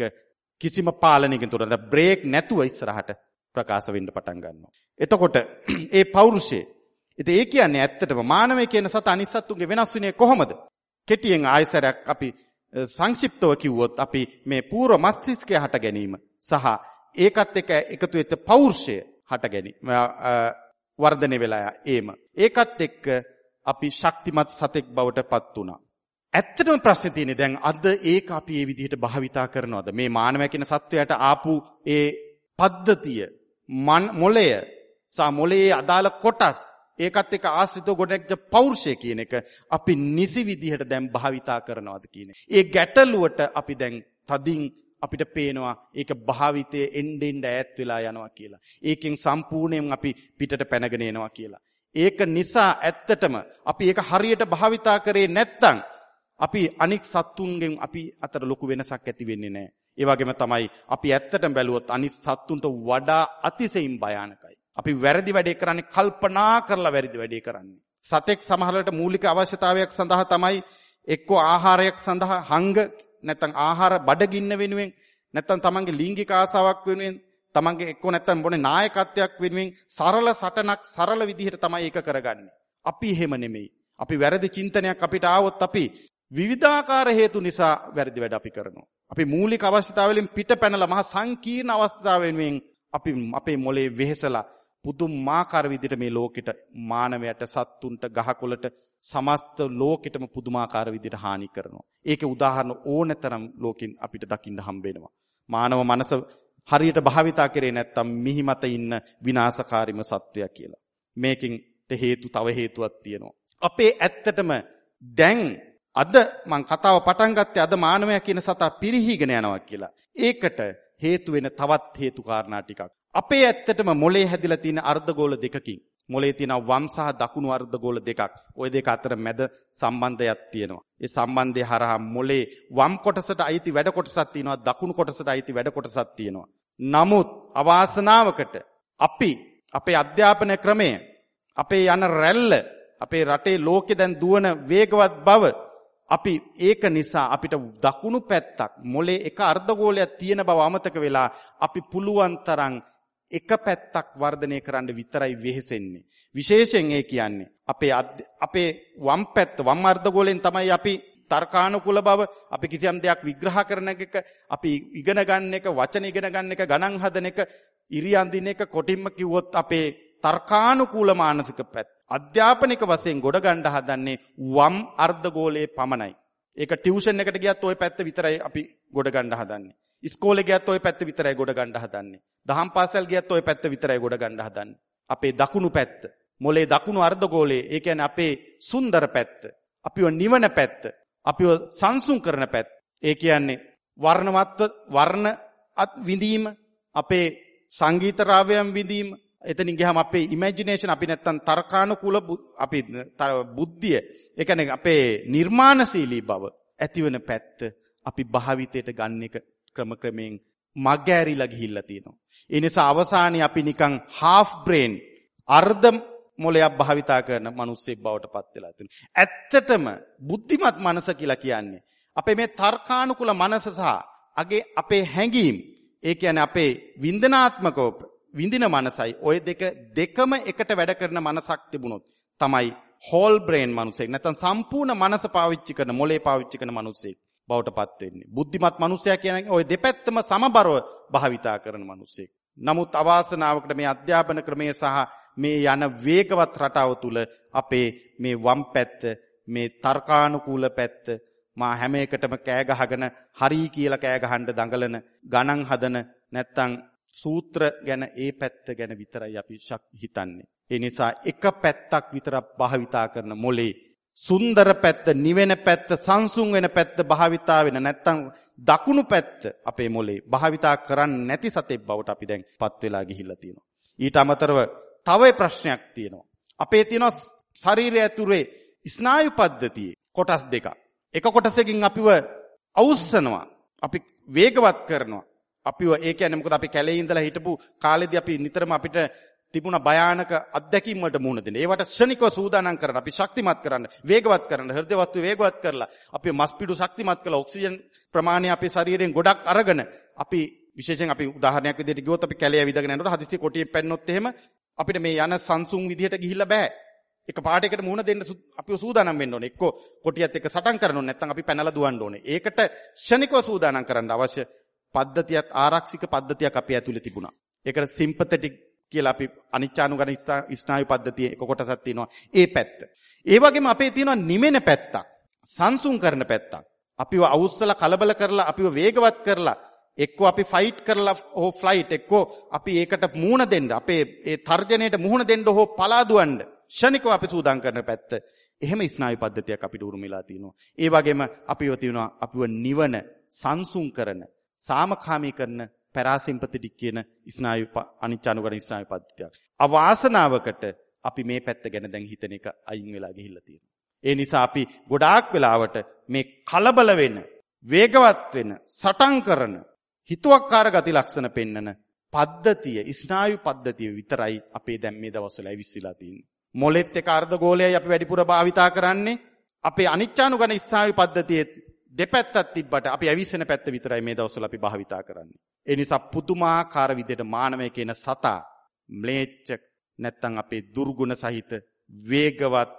කිසිම පාලනයකින් තොර බ්‍රේක් නැතුව ඉස්සරහට ප්‍රකාශ වෙන්න පටන් ගන්නවා. එතකොට [CLEARS THROAT] ඒ පෞරුෂය ඉතින් ඒ කියන්නේ ඇත්තටම මානවය කියන සත අනිත් සත්තුන්ගේ වෙනස් වෙන්නේ කොහොමද? කෙටියෙන් ආයසරයක් අපි සංක්ෂිප්තව කිව්වොත් අපි මේ පූර්ව මස්තිෂ්කය හට ගැනීම සහ ඒකත් එක්ක එකතු වෙච්ච පෞරුෂය හට ගැනීම වර්ධනය වෙලා ඒම. ඒකත් එක්ක අපි ශක්තිමත් සතෙක් බවට පත් වුණා. ඇත්තටම ප්‍රශ්නේ තියෙන්නේ දැන් අද ඒක අපි මේ විදිහට භාවිතා කරනවද? මේ මානවය කියන සත්වයාට ආපු ඒ පද්ධතිය මොළය සහ මොළයේ අදාළ කොටස් ඒකත් එක්ක ආශ්‍රිතව ගොඩක්ජ පෞරුෂය කියන එක අපි නිසි විදිහට දැන් භාවිතා කරනවද කියන ඒ ගැටලුවට අපි දැන් තදින් අපිට පේනවා ඒක භාවිතයේ එන්න එන්න ඈත් වෙලා යනවා කියලා. ඒකෙන් සම්පූර්ණයෙන් අපි පිටට පැනගෙන එනවා කියලා. ඒක නිසා ඇත්තටම අපි ඒක හරියට භාවිතා කරේ නැත්තම් අපි අනික් සත්තුන්ගෙන් අපි අතර ලොකු වෙනසක් ඇති වෙන්නේ නැහැ. ඒ වගේම තමයි අපි ඇත්තටම බැලුවොත් අනිත් සත්තුන්ට වඩා අතිශයින් භයානකයි. අපි වැරදි වැඩේ කරන්නේ කල්පනා කරලා වැරදි වැඩේ කරන්නේ. සතෙක් සමහරවිට මූලික අවශ්‍යතාවයක් සඳහා තමයි එක්කෝ ආහාරයක් සඳහා හංග නැත්නම් ආහාර බඩගින්න වෙනුවෙන් නැත්නම් තමන්ගේ ලිංගික ආසාවක් වෙනුවෙන් තමන්ගේ එක්කෝ නැත්නම් මොනේ නායකත්වයක් වෙනුවෙන් සරල සටනක් සරල විදිහට තමයි ඒක කරගන්නේ. අපි එහෙම නෙමෙයි. අපි වැරදි චින්තනයක් අපිට ආවොත් අපි විවිධාකාර හේතු නිසා වැරදි වැඩ අපි කරනවා. අපි මූලික අවශ්‍යතාවවලින් පිට පැනලා මහා සංකීර්ණ අවස්ථාව වෙනුවෙන් අපි අපේ මොලේ වෙහෙසලා පුදුමාකාර විදිහට මේ ලෝකෙට මානවයට සත්තුන්ට ගහකොළට සමස්ත ලෝකෙටම පුදුමාකාර විදිහට හානි කරනවා. ඒකේ උදාහරණ ඕනතරම් ලෝකෙන් අපිට දකින්න හම්බ වෙනවා. මානව මනස හරියට භාවිතා කරේ නැත්තම් මිහි මත ඉන්න විනාශකාරීම සත්වයා කියලා. මේකෙන් හේතු තව හේතුවක් තියෙනවා. අපේ ඇත්තටම දැන් අද මං කතාව පටන් ගත්තේ අද මානවයා කියන සතා පිරිහීගෙන යනවා කියලා. ඒකට හේතු වෙන තවත් හේතු කාරණා ටිකක්. අපේ ඇත්තටම මොලේ හැදිලා තියෙන අර්ධගෝල දෙකකින් මොලේ තියෙන වම් සහ දකුණු අර්ධගෝල දෙකක්. ওই දෙක අතර මැද සම්බන්ධයක් තියෙනවා. ඒ සම්බන්ධය හරහා මොලේ වම් කොටසට අයිති වැඩ කොටසක් තියෙනවා දකුණු කොටසට අයිති වැඩ කොටසක් තියෙනවා. නමුත් අවාසනාවකට අපි අපේ අධ්‍යාපන ක්‍රමය අපේ යන රැල්ල අපේ රටේ ලෝකෙ දැන් දුවන වේගවත් බව අපි ඒක නිසා අපිට දකුණු පැත්තක් මොලේ එක අර්ධගෝලයක් තියෙන බව අමතක වෙලා අපි පුළුවන් තරම් එක පැත්තක් වර්ධනය කරන්න විතරයි වෙහෙසෙන්නේ. විශේෂයෙන් ඒ කියන්නේ අපේ අපේ වම් පැත්ත වම් අර්ධගෝලයෙන් තමයි අපි තර්කානුකූල බව අපි කිසියම් දෙයක් විග්‍රහ කරන එක අපි ඉගෙන ගන්න එක වචන ඉගෙන ගන්න එක ගණන් හදන එක ඉරි අඳින එක කොටින්ම කිව්වොත් අපේ තර්කානුකූල මානසික පැත්ත. අධ්‍යාපනික වශයෙන් ගොඩ ගන්න හදන්නේ වම් අර්ධගෝලයේ පමණයි. ඒක ටියුෂන් එකට ගියත් ওই පැත්ත විතරයි අපි ගොඩ ගන්න හදන්නේ. ඉස්කෝලේ ගියත් ওই පැත්ත විතරයි ගොඩ ගන්න හදන්නේ. දහම් පාසල් ගියත් ওই පැත්ත විතරයි ගොඩ ගන්න හදන්නේ. අපේ දකුණු පැත්ත, මොලේ දකුණු අර්ධගෝලයේ, ඒ කියන්නේ අපේ සුන්දර පැත්ත, අපිව නිවන පැත්ත, අපිව සංසුන් කරන පැත්ත. ඒ කියන්නේ වර්ණවත්ව වර්ණ අත් විඳීම, අපේ සංගීත රාවයන් විඳීම, එතනින් ගියාම අපේ ඉමේජිනේෂන් අපි නැත්තම් තර්කානුකූල අපි බුද්ධිය ඒ කියන්නේ අපේ නිර්මාණශීලී බව ඇතිවන පැත්ත අපි භාවිතයට ගන්න එක ක්‍රම ක්‍රමයෙන් මගෑරිලා ගිහිල්ලා තියෙනවා. ඒ නිසා අවසානයේ අපි නිකන් half brain අර්ධ මොලයක් භාවිතා කරන මිනිස්සෙක් බවට පත් වෙලා තියෙනවා. ඇත්තටම බුද්ධිමත් මනස කියලා කියන්නේ අපේ මේ තර්කානුකූල මනස සහ අගේ අපේ හැඟීම් ඒ කියන්නේ අපේ වින්දනාත්මකව විඳින මනසයි ওই දෙක දෙකම එකට වැඩ කරන මනසක් තිබුණොත් තමයි හෝල් බ්‍රේන් මනුස්සෙක් නැත්නම් සම්පූර්ණ මනස පාවිච්චි කරන මොලේ පාවිච්චි කරන මනුස්සෙක් බවට පත් වෙන්නේ. බුද්ධිමත් මනුස්සයා කියන්නේ ওই දෙපැත්තම සමබරව භාවිතා කරන මනුස්සෙක්. නමුත් අවාසනාවකට මේ අධ්‍යාපන ක්‍රමය සහ මේ යන වේගවත් රටාව තුල අපේ මේ වම් පැත්ත මේ තර්කානුකූල පැත්ත මා හැම එකටම කෑ ගහගෙන හරි කියලා කෑ ගහන්න දඟලන ගණන් හදන නැත්තම් සූත්‍ර ගැන ඒ පැත්ත ගැන විතරයි අපි හිතන්නේ. ඒ නිසා එක පැත්තක් විතරක් භාවිතා කරන මොලේ සුන්දර පැත්ත, නිවෙන පැත්ත, සංසුන් වෙන පැත්ත භාවිතා වෙන නැත්තම් දකුණු පැත්ත අපේ මොලේ භාවිතා කරන්නේ නැති සතෙක් බවට අපි දැන් පත් වෙලා ගිහිල්ලා තියෙනවා. ඊට අමතරව තව ප්‍රශ්නයක් තියෙනවා. අපේ තියෙන ශරීරය ඇතුලේ ස්නායු පද්ධතියේ කොටස් දෙකක්. එක කොටසකින් අපිව අවුස්සනවා. අපි වේගවත් කරනවා. අපිව ඒ කියන්නේ මොකද අපි කැලේ ඉඳලා හිටපු කාලෙදී අපි නිතරම අපිට තිබුණ භයානක අත්දැකීම් වලට මුහුණ දෙන්න. ඒවට ක්ෂණිකව සූදානම් කරන්න, අපි ශක්තිමත් කරන්න, වේගවත් කරන්න, හෘද වස්තු වේගවත් කරලා, අපි මස් පිඩු ශක්තිමත් කරලා ඔක්සිජන් ප්‍රමාණය අපේ ශරීරයෙන් ගොඩක් අරගෙන අපි විශේෂයෙන් අපි උදාහරණයක් විදිහට ගියොත් අපි කැලේ ඇවිදගෙන යනකොට හදිස්සිය කොටියෙන් පැන්නොත් එහෙම අපිට මේ යන සංසුන් විදිහට ගිහිල්ලා බෑ. එක පාටයකට මුහුණ දෙන්න අපිව සූදානම් වෙන්න ඕනේ. එක්කෝ කොටියත් එක්ක සටන් කරන්න ඕනේ. නැත්නම් අපි පැනලා දුවන්න ඕනේ. ඒකට ක්ෂණිකව සූදානම් කරන්න අවශ්‍ය පද්ධතියක් ආරක්ෂික පද්ධතියක් අපි ඇතුලේ තිබුණා. ඒකට සිම්පතටික් කියලා අපි අනිච්චානුගණ ස්නායු පද්ධතිය එක කොටසක් තියෙනවා. ඒ පැත්ත. ඒ වගේම අපේ තියෙනවා නිමෙන පැත්තක්. සංසුන් කරන පැත්තක්. අපිව අවුස්සලා කලබල කරලා අපිව වේගවත් කරලා එක්කෝ අපි ෆයිට් කරලා හෝ ෆ්ලයිට් එක්කෝ අපි ඒකට මුහුණ දෙන්න අපේ ඒ තර්ජනයට මුහුණ දෙන්න හෝ පලා දුවන්න ෂණිකව අපි සූදානම් කරන පැත්ත එහෙම ස්නායු පද්ධතියක් අපිට උරුමලා තිනවා. ඒ වගේම අපිව තියෙනවා අපිව නිවන සංසුන් කරන සාමකාමී කරන පැරාසිම්පතිටික් කියන ස්නායු අනිච්චානුගණ ස්නායු පද්ධතියක්. අවාසනාවකට අපි මේ පැත්ත ගැන දැන් හිතන එක අයින් වෙලා ගිහිල්ලා තියෙනවා. ඒ නිසා අපි ගොඩාක් වෙලාවට මේ කලබල වෙන, වේගවත් වෙන, සටන් කරන, හිතුවක්කාර ගති ලක්ෂණ පෙන්නන පද්ධතිය, ස්නායු පද්ධතිය විතරයි අපේ දැන් මේ දවස්වල ඇවිස්සලා තියෙන්නේ. මොලෙත් එක අර්ධ ගෝලයයි අපි වැඩිපුර භාවිතා කරන්නේ. අපේ අනිච්චානුගණ ස්නායු පද්ධතියේ දෙපැත්තක් තිබ්බට අපි ඇවිස්සෙන පැත්ත විතරයි මේ දවස්වල අපි භාවිතා කරන්නේ. ඒ නිසා පුදුමාකාර විදිහට මානවය කියන සතා ම්ලේච්ඡ නැත්තම් අපේ දුර්ගුණ සහිත වේගවත්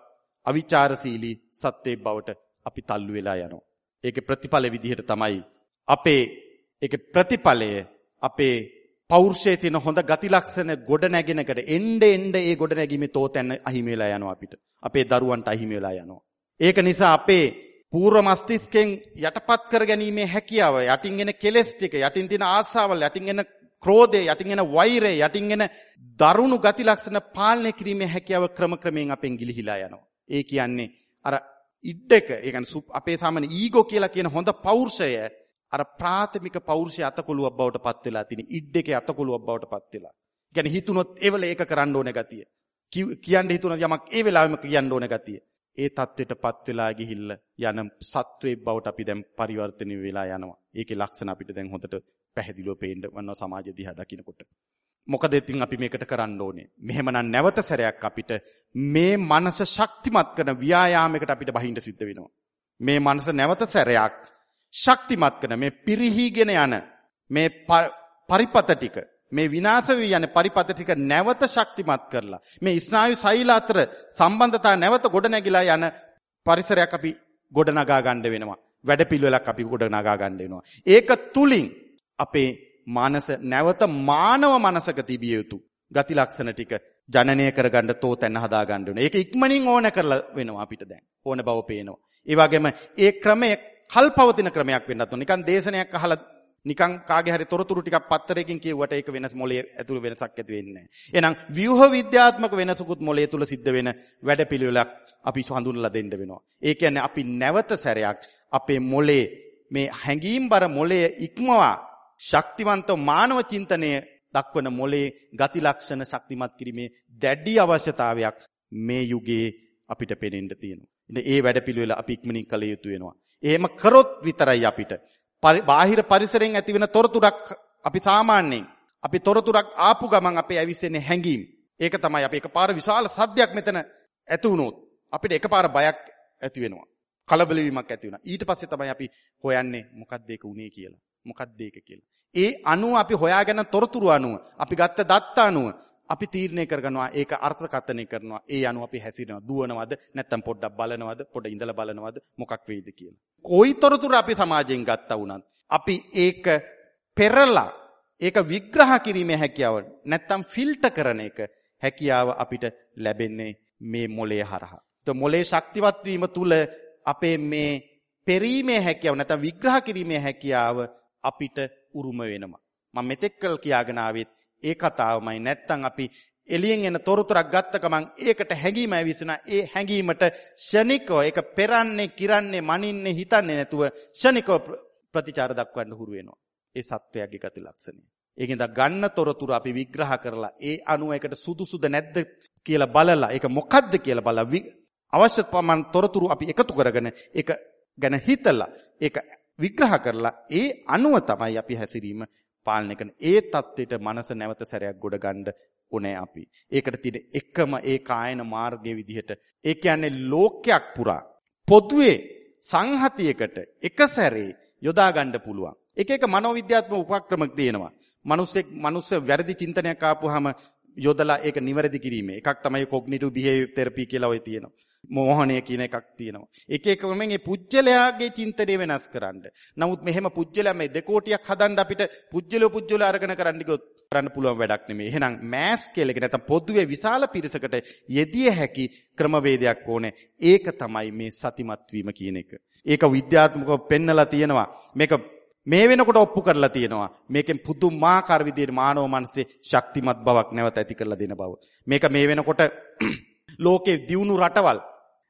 අවිචාරශීලී සත්වයේ බවට අපි තල්ලු වෙලා යනවා. ඒකේ ප්‍රතිඵල විදිහට තමයි අපේ ඒකේ ප්‍රතිඵලය අපේ පෞරුෂයේ තියෙන හොඳ ගති ලක්ෂණ ගොඩ නැගෙනකට එnde එnde ඒ ගොඩ නැගීමේ තෝතැන්න අහිමි වෙලා යනවා අපිට. අපේ දරුවන්ට අහිමි වෙලා යනවා. ඒක නිසා අපේ පූර්ව මස්තිෂ්කෙන් යටපත් කර ගැනීමේ හැකියාව යටින් එන කෙලෙස් ටික යටින් තියෙන ආසාවල් යටින් එන ක්‍රෝධය යටින් එන වෛරය යටින් එන දරුණු ගති ලක්ෂණ පාලනය කිරීමේ හැකියාව ක්‍රම ක්‍රමයෙන් අපෙන් ගිලිහිලා යනවා. ඒ කියන්නේ අර ඉඩ් එක ඒ කියන්නේ අපේ සාමාන්‍ය ඊගෝ කියලා කියන හොඳ පෞරුෂය අර ප්‍රාථමික පෞරුෂය අතකොළුවක් බවට පත් වෙලා තියෙන ඉඩ් එකේ අතකොළුවක් බවට පත් වෙලා. ඒ කියන්නේ හිතුනොත් ඒවල ඒක කරන්න ඕන ගතිය. කියන්න හිතුනොත් යමක් ඒ වෙලාවෙම කියන්න ඕන ගතිය. ඒ தත්වෙටපත් වෙලා ගිහිල්ලා යන සත්වේ බවට අපි දැන් පරිවර්තනය වෙලා යනවා. ඒකේ ලක්ෂණ අපිට දැන් හොඳට පැහැදිලිව පේන්න වනවා සමාජ දිහා දකිනකොට. මොකද ඉතින් අපි මේකට කරන්න ඕනේ. මෙහෙමනම් නැවත සැරයක් අපිට මේ මනස ශක්තිමත් කරන ව්‍යායාමයකට අපිට බහිඳ සිද්ධ වෙනවා. මේ මනස නැවත සැරයක් ශක්තිමත් කරන මේ පිරිහීගෙන යන මේ පරිපත ටික මේ විනාශ වී යන පරිපත ටික නැවත ශක්තිමත් කරලා මේ ස්නායු සෛල අතර සම්බන්ධතා නැවත ගොඩනැගිලා යන පරිසරයක් අපි ගොඩනගා ගන්න වෙනවා. වැඩපිළිවෙලක් අපි ගොඩනගා ගන්න වෙනවා. ඒක තුලින් අපේ මානස නැවත මානව මනසක තිබිය යුතු ගති ලක්ෂණ ටික ජනනය කරගන්න තෝතැන්න හදා ගන්න ඕනේ. ඒක ඉක්මනින් ඕන කරලා වෙනවා අපිට දැන්. ඕන බව පේනවා. ඒ වගේම ඒ ක්‍රමය කල්පවතින ක්‍රමයක් වෙන්නත් ඕන. නිකන් දේශනයක් අහලා නිකන් කාගේ හරි තොරතුරු ටිකක් පත්තරයකින් කියුවට ඒක වෙනස් මොලේ ඇතුළේ වෙනසක් ඇති වෙන්නේ නැහැ. එහෙනම් ව්‍යුහ විද්‍යාත්මක වෙනසකුත් මොලේ තුල සිද්ධ වෙන වැඩපිළිවෙලක් අපි හඳුන්වලා දෙන්න වෙනවා. ඒ කියන්නේ අපි නැවත සැරයක් අපේ මොලේ මේ හැඟීම්බර මොලේ ඉක්මවා ශක්තිවන්ත මානව චින්තනය දක්වන මොලේ ගති ලක්ෂණ ශක්තිමත් කිරීමේ දැඩි අවශ්‍යතාවයක් මේ යුගයේ අපිට පෙනෙන්න තියෙනවා. ඉතින් ඒ වැඩපිළිවෙල අපි ඉක්මනින් කළ යුතු වෙනවා. එහෙම කරොත් විතරයි අපිට බාහිර පරිසරයෙන් ඇතිවෙන තොරතුරක් අපි සාමාන්‍යයෙන් අපි තොරතුරක් ආපු ගමන් අපේ ඇවිස්සෙන්නේ හැඟීම්. ඒක තමයි අපි එකපාර විශාල සද්දයක් මෙතන ඇති වුණොත් අපිට එකපාර බයක් ඇති වෙනවා. කලබල වීමක් ඇති වෙනවා. ඊට පස්සේ තමයි අපි හොයන්නේ මොකක්ද ඒක උනේ කියලා. මොකක්ද ඒක කියලා. ඒ අනුව අපි හොයාගෙන තොරතුරු අනුව අපි ගත්ත දත්ත අනුව අපි තීරණය කරගන්නවා ඒක අර්ථකථනය කරනවා ඒ අනුව අපි හැසිරෙනවා දුවනවද නැත්නම් පොඩ්ඩක් බලනවද පොඩ ඉඳලා බලනවද මොකක් වෙයිද කියලා. කොයි තොරතුරු අපි සමාජයෙන් ගත්තා වුණත් අපි ඒක පෙරලා ඒක විග්‍රහ කිරීමේ හැකියාව නැත්නම් ෆිල්ටර් කරන එක හැකියාව අපිට ලැබෙන්නේ මේ මොලේ හරහා. તો මොලේ ශක්තිවත් වීම තුල අපේ මේ පෙරීමේ හැකියාව නැත්නම් විග්‍රහ කිරීමේ හැකියාව අපිට උරුම වෙනවා. මම මෙතෙක්කල් කියාගෙන ආවෙත් ඒ කතාවමයි නැත්තම් අපි එළියෙන් එන තොරතුරක් ගත්ත ගමන් ඒකට හැඟීම ඇවිස්සුනා. ඒ හැඟීමට ෂණිකව ඒක පෙරන්නේ, කිරන්නේ, මනින්නේ, හිතන්නේ නැතුව ෂණිකව ප්‍රතිචාර දක්වන්න හුරු වෙනවා. ඒ සත්වයාගේ ගති ලක්ෂණය. ඒකෙන්ද ගන්න තොරතුරු අපි විග්‍රහ කරලා ඒ අනුව එකට සුදුසුද නැද්ද කියලා බලලා ඒක මොකද්ද කියලා බලලා අවශ්‍ය ප්‍රමාණ තොරතුරු අපි එකතු කරගෙන ඒක ගැන හිතලා ඒක විග්‍රහ කරලා ඒ අනුව තමයි අපි හැසිරීම පාලනය කරන ඒ தත්ත්වයට මනස නැවත සැරයක් ගොඩ ගන්න ඕනේ අපි. ඒකට තියෙන එකම ඒ කායන මාර්ගයේ විදිහට ඒ කියන්නේ ලෝකයක් පුරා පොදුවේ සංහතියකට එක සැරේ යොදා ගන්න පුළුවන්. එක එක මනෝවිද්‍යාත්මක උපක්‍රම තියෙනවා. මිනිස්සෙක් මිනිස්ස වැරදි චින්තනයක් ආපුවාම යොදලා ඒක නිවැරදි කිරීමේ එකක් තමයි cognitive behavior therapy කියලා ඔය තියෙනවා. මෝහණය කියන එකක් තියෙනවා. එක එක ක්‍රමෙන් මේ පුජ්‍යලයාගේ චින්තනය වෙනස් කරන්න. නමුත් මෙහෙම පුජ්‍යලයා මේ දෙකෝටියක් හදන්න අපිට පුජ්‍යලෝ පුජ්‍යලෝ අරගෙන කරන්න ගියොත් කරන්න පුළුවන් වැඩක් නෙමෙයි. එහෙනම් මෑස් කියලා එක නැත්නම් පොදුවේ විශාල පිරිසකට යෙදිය හැකි ක්‍රමවේදයක් ඕනේ. ඒක තමයි මේ සතිමත් වීම කියන එක. ඒක විද්‍යාත්මකව පෙන්නලා තියෙනවා. මේක මේ වෙනකොට ඔප්පු කරලා තියෙනවා. මේකෙන් පුදුමාකාර විදිහට මානව මනසේ ශක්තිමත් බවක් නැවත ඇති කරලා දෙන බව. මේක මේ වෙනකොට ලෝකේ දියුණු රටවල්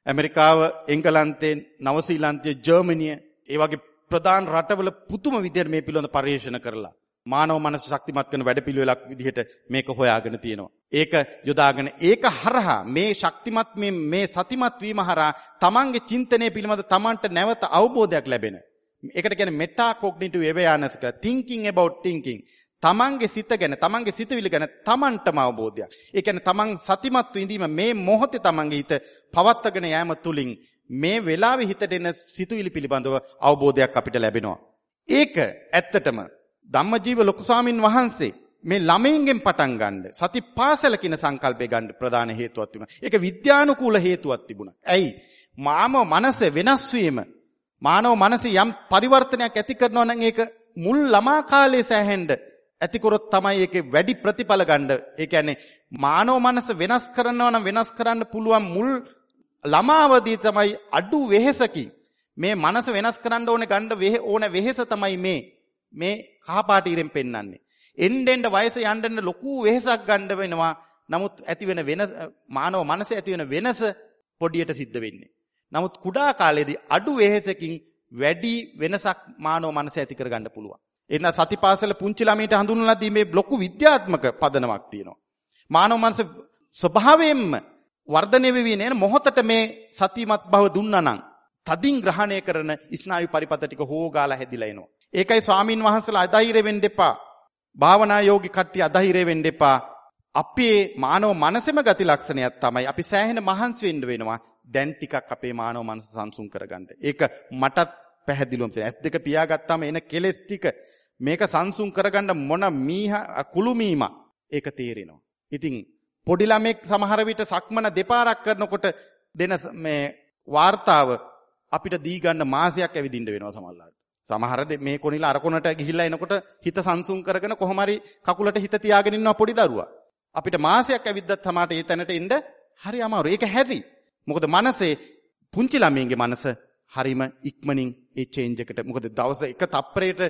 ඇමරිකාව එංගලන්තේ නවසීලන්තයේ ජර්මනිය ඒ වගේ ප්‍රධාන රටවල පුදුම විදිහට මේ පිළිබඳ පරිශන කරලා මානව මනස ශක්තිමත් කරන වැඩපිළිවෙලක් විදිහට මේක හොයාගෙන තියෙනවා. ඒක යොදාගෙන ඒක හරහා මේ ශක්තිමත් මේ මේ සතිමත් වීම හරහා තමන්ගේ චින්තනය පිළිබඳ තමන්ට නැවත අවබෝධයක් ලැබෙන. ඒකට කියන්නේ මෙටා කොග්නිටිව් awareness එක thinking about thinking. තමන්ගේ සිත ගැන තමන්ගේ සිතවිලි ගැන තමන්ටම අවබෝධයක්. ඒ කියන්නේ තමන් සතිමත් විඳීම මේ මොහොතේ තමන්ගේ හිත පවත්වාගෙන යෑම තුලින් මේ වෙලාවේ හිතට එන සිතුවිලි පිළිබඳව අවබෝධයක් අපිට ලැබෙනවා. ඒක ඇත්තටම ධම්මජීව ලොකු ස්වාමින් වහන්සේ මේ ළමයින්ගෙන් පටන් ගන්න සති පාසල කියන සංකල්පය ගන්න ප්‍රධාන හේතුවක් තිබුණා. ඒක විද්‍යානුකූල හේතුවක් තිබුණා. ඇයි? මානව මනස වෙනස් වීම මානව මනසේ යම් පරිවර්තනයක් ඇති කරනවා නම් ඒක මුල් ළමා කාලේ සෑහෙන්න ඇතිකොරොත් තමයි ඒකේ වැඩි ප්‍රතිඵල ගන්න. ඒ කියන්නේ මානව මනස වෙනස් කරනවා නම් වෙනස් කරන්න පුළුවන් මුල් ළමාවදී තමයි අඩු වෙහෙසකින් මේ මනස වෙනස් කරන්න ඕනේ ගන්න ඕන වෙහෙස තමයි මේ මේ කහපාට ඉරෙන් පෙන්වන්නේ. එන්න එන්න වයස යන්න යන්න ලොකු වෙහෙසක් ගන්න වෙනවා. නමුත් ඇති වෙන වෙනස මානව මනසේ ඇති වෙන වෙනස පොඩියට සිද්ධ වෙන්නේ. නමුත් කුඩා කාලේදී අඩු වෙහෙසකින් වැඩි වෙනසක් මානව මනසේ ඇති කරගන්න පුළුවන්. එන්න සතිපාසල පුංචි ළමයිට හඳුන්වලා දී මේ ලොකු විද්‍යාත්මක පදනමක් තියෙනවා. මානව මනස ස්වභාවයෙන්ම වර්ධනය වෙවි නේන මොහොතට මේ සතිමත් බව දුන්නා නම් තදින් ග්‍රහණය කරන ස්නායු පරිපත ටික හොෝගාලා හැදිලා එනවා. ඒකයි ස්වාමින් වහන්සේලා අධෛර්ය වෙන්න එපා. භාවනා යෝගී කට්ටිය අධෛර්ය වෙන්න එපා. අපේ මානව මනසෙම ගති ලක්ෂණයක් තමයි අපි සෑහෙන මහන්සි වෙන්න වෙනවා. දැන් ටිකක් අපේ මානව මනස සංසුන් කරගන්න. ඒක මටත් පැහැදිලිවම තියෙනවා. S2 පියාගත්තාම එන කෙලෙස් ටික මේක සංසුන් කරගන්න මොන මීහ කුළු මීමා ඒක තේරෙනවා. ඉතින් පොඩි ළමෙක් සමහර විට සක්මන දෙපාරක් කරනකොට දෙන මේ වார்த்தාව අපිට දී ගන්න මාසයක් ඇවිදින්න වෙනවා සමහරවිට. සමහර මේ කොනිල අර කොනට ගිහිල්ලා එනකොට හිත සංසුන් කරගෙන කොහොම හරි කකුලට හිත තියාගෙන ඉන්නවා පොඩි දරුවා. අපිට මාසයක් ඇවිද්දත් සමහරට ඒ තැනට එන්න හරි අමාරුයි. ඒක හැරි. මොකද මනසේ පුංචි ළමයින්ගේ මනස හරිම ඉක්මනින් ඒ චේන්ජ් එකට. මොකද දවස එක තප්පරයකට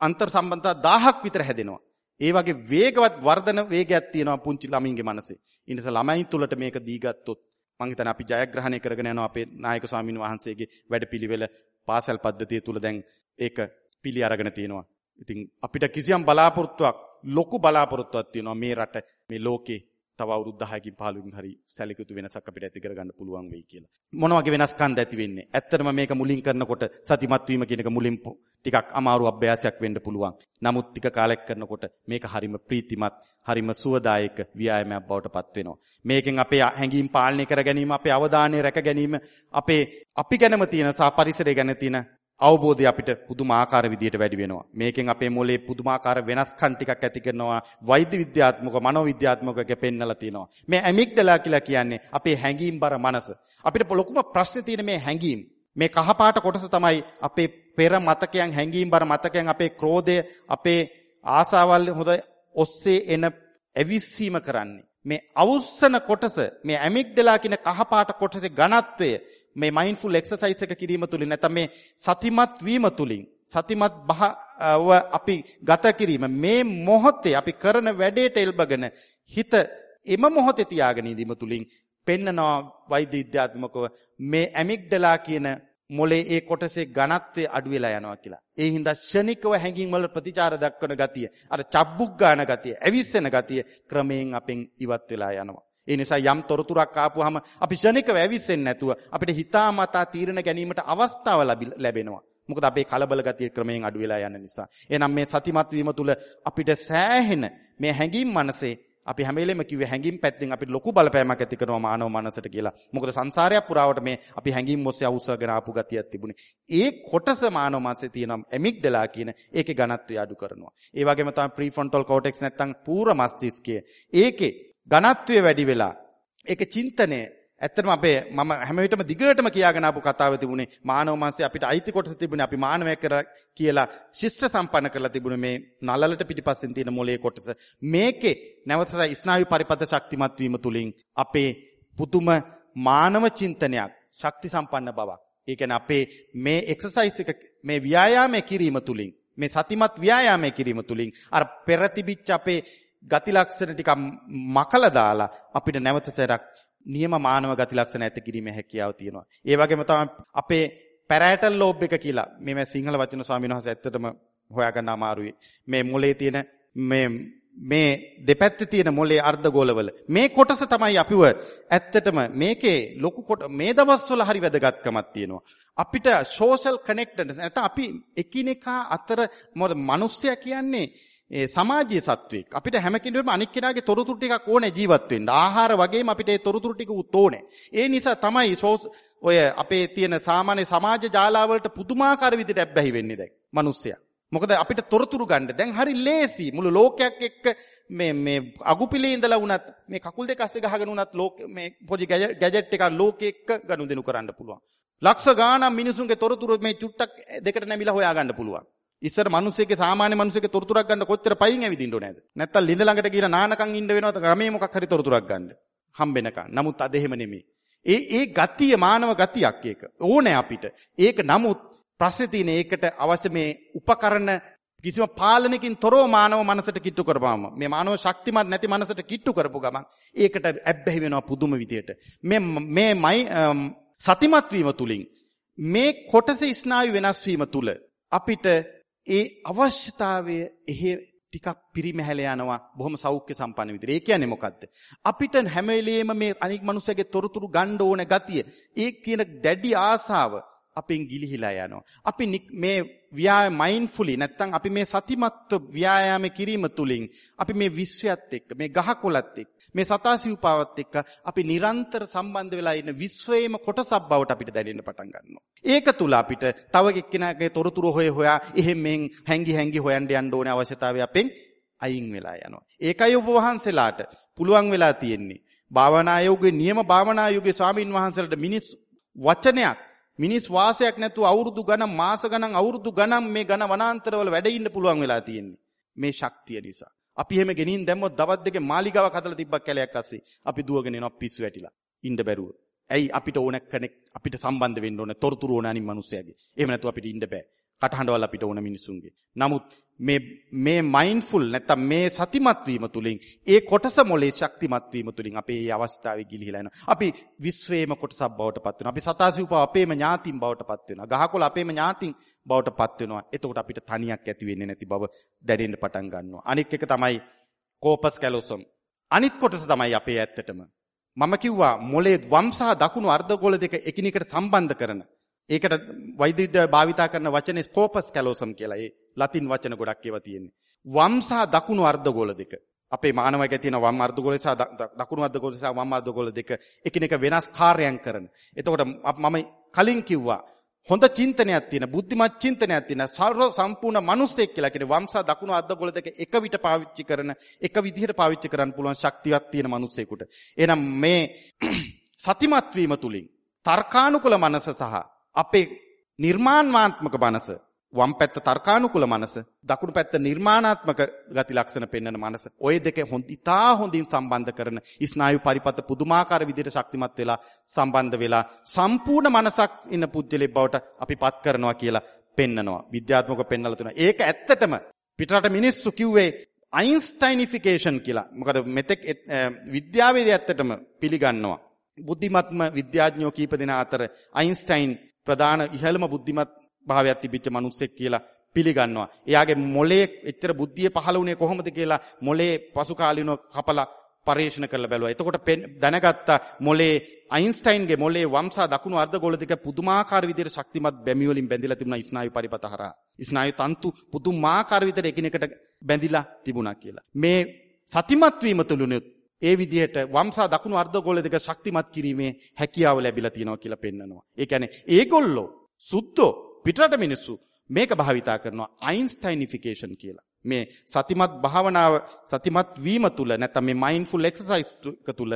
අන්තර් සම්බන්ධතා 1000ක් විතර හැදෙනවා. ඒ වගේ වේගවත් වර්ධන වේගයක් තියෙනවා පුංචි ළමයින්ගේ මනසේ. ඒ නිසා ළමයි තුලට මේක දීගත්තොත් මං හිතන්නේ අපි ජයග්‍රහණය කරගෙන යනවා අපේ නායක ස්වාමීන් වහන්සේගේ වැඩපිළිවෙල පාසල් පද්ධතිය තුල දැන් ඒක පිළි අරගෙන තියෙනවා. ඉතින් අපිට කිසියම් බලාපොරොත්තුවක් ලොකු බලාපොරොත්තුවක් තියෙනවා මේ රට මේ ලෝකේ තව අවුරුදු 10කින් 15කින් හරි සැලකියුතු වෙනසක් අපිට ඇති කරගන්න පුළුවන් වෙයි කියලා. මොන වගේ වෙනස්කම්ද ඇති වෙන්නේ? ඇත්තටම මේක මුලින් කරනකොට සතිමත් වීම කියන එක මුලින් ටිකක් අමාරු අභ්‍යාසයක් වෙන්න පුළුවන්. නමුත් ටික කාලයක් කරනකොට මේක හරිම ප්‍රීතිමත්, හරිම සුවදායක ව්‍යායාමයක් බවට පත් වෙනවා. මේකෙන් අපේ හැඟීම් පාලනය කර ගැනීම, අපේ අවධානය රැක ගැනීම, අපේ අපි ගැනම තියෙන සහ පරිසරය ගැන තියෙන අවබෝධය අපිට පුදුමාකාර විදියට වැඩි වෙනවා. මේකෙන් අපේ මොලේ පුදුමාකාර වෙනස්කම් ටිකක් ඇති කරනවා. වෛද්‍ය විද්‍යාත්මක, මනෝවිද්‍යාත්මකව පෙන්නලා තියෙනවා. මේ ඇමිග්ඩලා කියලා කියන්නේ අපේ හැඟීම් බර මනස. අපිට ලොකුම ප්‍රශ්නේ තියෙන මේ හැඟීම්. මේ කහපාට කොටස තමයි අපේ පෙර මතකයන්, හැඟීම් බර මතකයන්, අපේ ක්‍රෝධය, අපේ ආසාවල් හොඳ ඔස්සේ එන ඇවිස්සීම කරන්නේ. මේ අවුස්සන කොටස, මේ ඇමිග්ඩලා කියන කහපාට කොටසේ ඝනත්වය මේ මයින්ඩ්ෆුල් එක්සර්සයිස් එක කිරීම තුලින් නැත්නම් මේ සතිමත් වීම තුලින් සතිමත් බහව අපි ගත කිරීම මේ මොහොතේ අපි කරන වැඩේට එල්බගෙන හිත එම මොහොතේ තියාගෙන ඉදීම තුලින් පෙන්නනවා වෛද්‍ය විද්‍යාත්මකව මේ ඇමිග්ඩලා කියන මොලේ ඒ කොටසේ ඝනත්වය අඩු වෙලා යනවා කියලා. ඒ හින්දා ෂණිකව හැඟීම් වල ප්‍රතිචාර දක්වන ගතිය, අර චබ්බුක් ගන්න ගතිය, ඇවිස්සෙන ගතිය ක්‍රමයෙන් අපෙන් ඉවත් වෙලා යනවා. ඒ නිසා යම් තොරතුරක් ආපුවාම අපි ෂණිකව ඇවිස්සෙන්නේ නැතුව අපිට හිතාමතා තීරණ ගැනීමට අවස්ථාව ලැබෙනවා. මොකද අපේ කලබල ගතිය ක්‍රමයෙන් අඩු වෙලා යන නිසා. එහෙනම් මේ සතිමත් වීම තුළ අපිට සෑහෙන මේ හැඟීම් මනසේ අපි හැම වෙලෙම කිව්වේ හැඟීම් පැත්තෙන් අපිට ලොකු බලපෑමක් ඇති කරනවා මානව මනසට කියලා. මොකද සංසාරයක් පුරාවට මේ අපි හැඟීම් ඔස්සේ අවශ්‍යගෙන ආපු ගතියක් තිබුණේ. ඒ කොටස මානව මනසේ තියෙන ඇමිග්ඩලා කියන ඒකේ ඝනත්වය අඩු කරනවා. ඒ වගේම තමයි ප්‍රීෆ්‍රොන්ටල් කෝටෙක්ස් නැත්තම් පූර්ව මස්තිෂ්කය. ඒකේ ඝනත්වය වැඩි වෙලා. ඒක චින්තනය. ඇත්තටම අපේ මම හැම විටම දිගටම කියාගෙන ආපු කතාව තිබුණේ මානව මාංශය අපිට අයිති කොටස තිබුණේ අපි මානවය කර කියලා ශිෂ්ට සම්පන්න කරලා තිබුණේ මේ නලලට පිටිපස්සෙන් තියෙන මොලේ කොටස. මේකේ නැවත ස්නායු පරිපද ශක්තිමත් වීම තුලින් අපේ පුදුම මානව චින්තනයක් ශක්ති සම්පන්න බවක්. ඒ කියන්නේ අපේ මේ එක්සර්සයිස් එක මේ ව්‍යායාමය කිරීම තුලින් මේ සතිමත් ව්‍යායාමය කිරීම තුලින් අර පෙර තිබිච්ච අපේ ගති ලක්ෂණ ටික මකලා දාලා අපිට නැවත සැරක් නියම මානව ගති ලක්ෂණ ඇති කිරීමේ හැකියාව තියෙනවා. ඒ වගේම තමයි අපේ පැරෑටල් ලෝබ් එක කියලා මේ සිංහල වචන ස්වාමීන් වහන්සේ ඇත්තටම හොයාගන්න අමාරුයි. මේ මොලේ තියෙන මේ මේ දෙපැත්තේ තියෙන මොලේ අර්ධගෝලවල මේ කොටස තමයි අපිව ඇත්තටම මේකේ ලොකු කොට මේ දවස්වල හරි වැදගත්කමක් තියෙනවා. අපිට social connectedness නැත්නම් අපි එකිනෙකා අතර මොකද මිනිස්සයා කියන්නේ ඒ සමාජීය සත්වෙක්. අපිට හැම කෙනෙකුටම අනික් කෙනාගේ තොරතුරු ටිකක් ඕනේ ජීවත් වෙන්න. ආහාර වගේම අපිට ඒ තොරතුරු ටික උත් ඕනේ. ඒ නිසා තමයි ඔය අපේ තියෙන සාමාන්‍ය සමාජ ජාලාවලට පුදුමාකාර විදිහට ඇබ්බැහි වෙන්නේ දැන් මිනිස්සයා. මොකද අපිට තොරතුරු ගන්න දැන් හරි ලේසි. මුළු ලෝකයක් එක්ක මේ මේ අගුපිලේ ඉඳලා වුණත් මේ කකුල් දෙක අස්සේ ගහගෙන වුණත් ලෝක මේ පොඩි ගැජට් එකක් ලෝකෙ එක්ක ගනුදෙනු කරන්න පුළුවන්. ලක්ෂ ගාණක් මිනිසුන්ගේ තොරතුරු මේ චුට්ටක් දෙකට නැමිලා හොයා ගන්න පුළුවන්. ඉස්සර මිනිස්සෙක්ගේ සාමාන්‍ය මිනිස්සෙක්ගේ තොරතුරක් ගන්න කොච්චර පයින් ඇවිදින්න ඕනේද? නැත්තම් ලිඳ ළඟට ගිහලා නානකම් ඉන්න වෙනවද? ගමේ මොකක් හරි තොරතුරක් ගන්න. හම්බෙනකන්. නමුත් අද එහෙම නෙමෙයි. ඒ ඒ ගතිය මානව ගතියක් ඒක. ඕනේ අපිට. ඒක නමුත් ප්‍රශ්නේ තියෙන ඒකට අවශ්‍ය මේ උපකරණ කිසිම පාලනකින් තොරව මානව මනසට කිට්ටු කරපුවාම මේ මානව ශක්තිමත් නැති මනසට කිට්ටු කරපු ගමන් ඒකට ඇබ්බැහි වෙනවා පුදුම විදියට. මේ මේ මයි සතිමත් වීම තුලින් මේ කොටස ස්නායු වෙනස් වීම තුල අපිට ඒ අවශ්‍යතාවය එහෙ ටිකක් පිරිමැහැල යනවා බොහොම සෞඛ්‍ය සම්පන්න විදිහට. ඒ කියන්නේ මොකද්ද? අපිට හැම වෙලෙම මේ අනික් මනුස්සයගේ තොරතුරු ගන්න ඕන ගතිය, ඒ කියන දැඩි ආසාව අපෙන් ගිලිහිලා යනවා. අපි මේ ව්‍යායාම මයින්ඩ්ෆුලි නැත්තම් අපි මේ සතිමත්ව ව්‍යායාම කිරීම තුලින් අපි මේ විශ්වයත් එක්ක මේ ගහකොළත් එක්ක මේ සතාසිව්පාවත් එක්ක අපි නිරන්තර සම්බන්ධ වෙලා ඉන්න විශ්වයේම කොටසක් බවට අපිට දැනෙන්න පටන් ගන්නවා. ඒක තුල අපිට තව එක්කෙනාගේ තොරතුරු හොය හොයා එහෙම මෙන් හැංගි හැංගි හොයන්න යන්න ඕනේ අවශ්‍යතාවය අපෙන් අයින් වෙලා යනවා. ඒකයි ඔබ වහන්සේලාට පුළුවන් වෙලා තියෙන්නේ. භාවනා යෝගයේ නියම භාවනා යෝගයේ ස්වාමින් වහන්සේලාට මිනිස් වචනයක් මිනිස් වාසයක් නැතුව අවුරුදු ගණන් මාස ගණන් අවුරුදු ගණන් මේ ඝන වනාන්තරවල වැඩ ඉන්න පුළුවන් වෙලා තියෙන්නේ. මේ ශක්තිය නිසා. අපි එහෙම ගෙනින් දැම්මොත් දවස් දෙකේ මාලිගාවක් හදලා තිබ්බක් කැලයක් අස්සේ අපි දුවගෙන එනවා පිස්සු වැටිලා. ඉන්න බැරුව. ඇයි අපිට ඕන කෙනෙක් අපිට සම්බන්ධ වෙන්න ඕන තොරතුරු ඕන අනිත් මිනිස්සයාගේ. එහෙම නැතුව අපිට ඉන්න බෑ. කටහඬවල් අපිට ඕන මිනිසුන්ගේ. නමුත් මේ මේ මයින්ඩ්ෆුල් නැත්තම් මේ සතිමත් වීම තුලින් ඒ කොටස මොලේ ශක්තිමත් වීම තුලින් අපේ මේ අවස්ථාවේ ගිලිහිලා යනවා. අපි විශ්වේම කොටසක් බවට පත් වෙනවා. අපි සතාසිව්පව අපේම ඥාතින් බවට පත් වෙනවා. ගහකොළ අපේම ඥාතින් බවට පත් වෙනවා. එතකොට අපිට තනියක් ඇති වෙන්නේ නැති බව දැනෙන්න පටන් ගන්නවා. අනිත් එක තමයි කෝපස් කැලොසම්. අනිත් කොටස තමයි අපේ ඇත්තටම. මම කිව්වා මොලේ වම් සහ දකුණු අර්ධගෝල දෙක එකිනෙකට සම්බන්ධ කරන ඒකට වෛද්‍ය විද්‍යාවේ භාවිතා කරන වචනේ ස්කෝපස් කැලෝසම් කියලා. ඒ ලතින් වචන ගොඩක් ඒවා තියෙන්නේ. වම් සහ දකුණු අර්ධගෝල දෙක. අපේ මානවකයේ තියෙන වම් අර්ධගෝලය සහ දකුණු අර්ධගෝලය සහ වම් අර්ධගෝල දෙක එකිනෙක වෙනස් කාර්යයන් කරන. එතකොට මම කලින් කිව්වා හොඳ චින්තනයක් තියෙන බුද්ධිමත් චින්තනයක් තියෙන සර්ව සම්පූර්ණ මිනිස්සෙක් කියලා කියන වම් සහ දකුණු අර්ධගෝල දෙක එක විට පාවිච්චි කරන එක විදිහට පාවිච්චි කරන්න පුළුවන් ශක්තියක් තියෙන මිනිස්සෙකුට. එහෙනම් මේ [CLEARS THROAT] සතිමත් වීම තුලින් තර්කානුකූල මනස සහ අපේ නිර්මාණාත්මක මනස වම් පැත්ත තර්කානුකූල මනස දකුණු පැත්ත නිර්මාණාත්මක ගති ලක්ෂණ පෙන්වන මනස ওই දෙක හොඳිතා හොඳින් සම්බන්ධ කරන ස්නායු පරිපත පුදුමාකාර විදිහට ශක්තිමත් වෙලා සම්බන්ධ වෙලා සම්පූර්ණ මනසක් ඉන්න පුජ්‍යලෙක් බවට අපි පත් කරනවා කියලා පෙන්නනවා විද්‍යාත්මකව පෙන්වලා තුන. ඒක ඇත්තටම පිටරට මිනිස්සු කිව්වේ අයින්ස්ටයිනිෆිකේෂන් කියලා. මොකද මෙතෙක් විද්‍යාවේදී ඇත්තටම පිළිගන්නවා. බුද්ධිමත්ම විද්‍යාඥයෝ කීප දෙනා අතර අයින්ස්ටයින් ප්‍රධාන ඉහළම බුද්ධිමත් භාවයක් තිබිච්ච මිනිස්සෙක් කියලා පිළිගන්නවා. එයාගේ මොලේ එච්චර බුද්ධිය පහළ වුණේ කොහොමද කියලා මොලේ පසු කාලිනව කපලා පරීක්ෂණ කරලා බැලුවා. එතකොට දැනගත්තා මොලේ අයින්ස්ටයින්ගේ මොලේ වම්සා දකුණු අර්ධගෝල දෙක පුදුමාකාර විදිහට ශක්තිමත් බැමි වලින් බැඳිලා තිබුණා ස්නායු පරිපත හරහා. ස්නායු තන්තු පුදුමාකාර විදිහට එකිනෙකට බැඳිලා තිබුණා කියලා. මේ සතිමත් වීම තුළුනුත් ඒ විදිහට වම්සා දකුණු අර්ධගෝල දෙක ශක්තිමත් කිරීමේ හැකියාව ලැබිලා තියෙනවා කියලා පෙන්නනවා. ඒ කියන්නේ ඒගොල්ලෝ සුද්ධෝ පිටරට මිනිස්සු මේක භාවිතා කරනවා අයින්ස්ටයිනිෆිකේෂන් කියලා. මේ සතිමත් භාවනාව සතිමත් වීම තුල නැත්නම් මේ මයින්ඩ්ෆුල් එක්සර්සයිස් එක තුල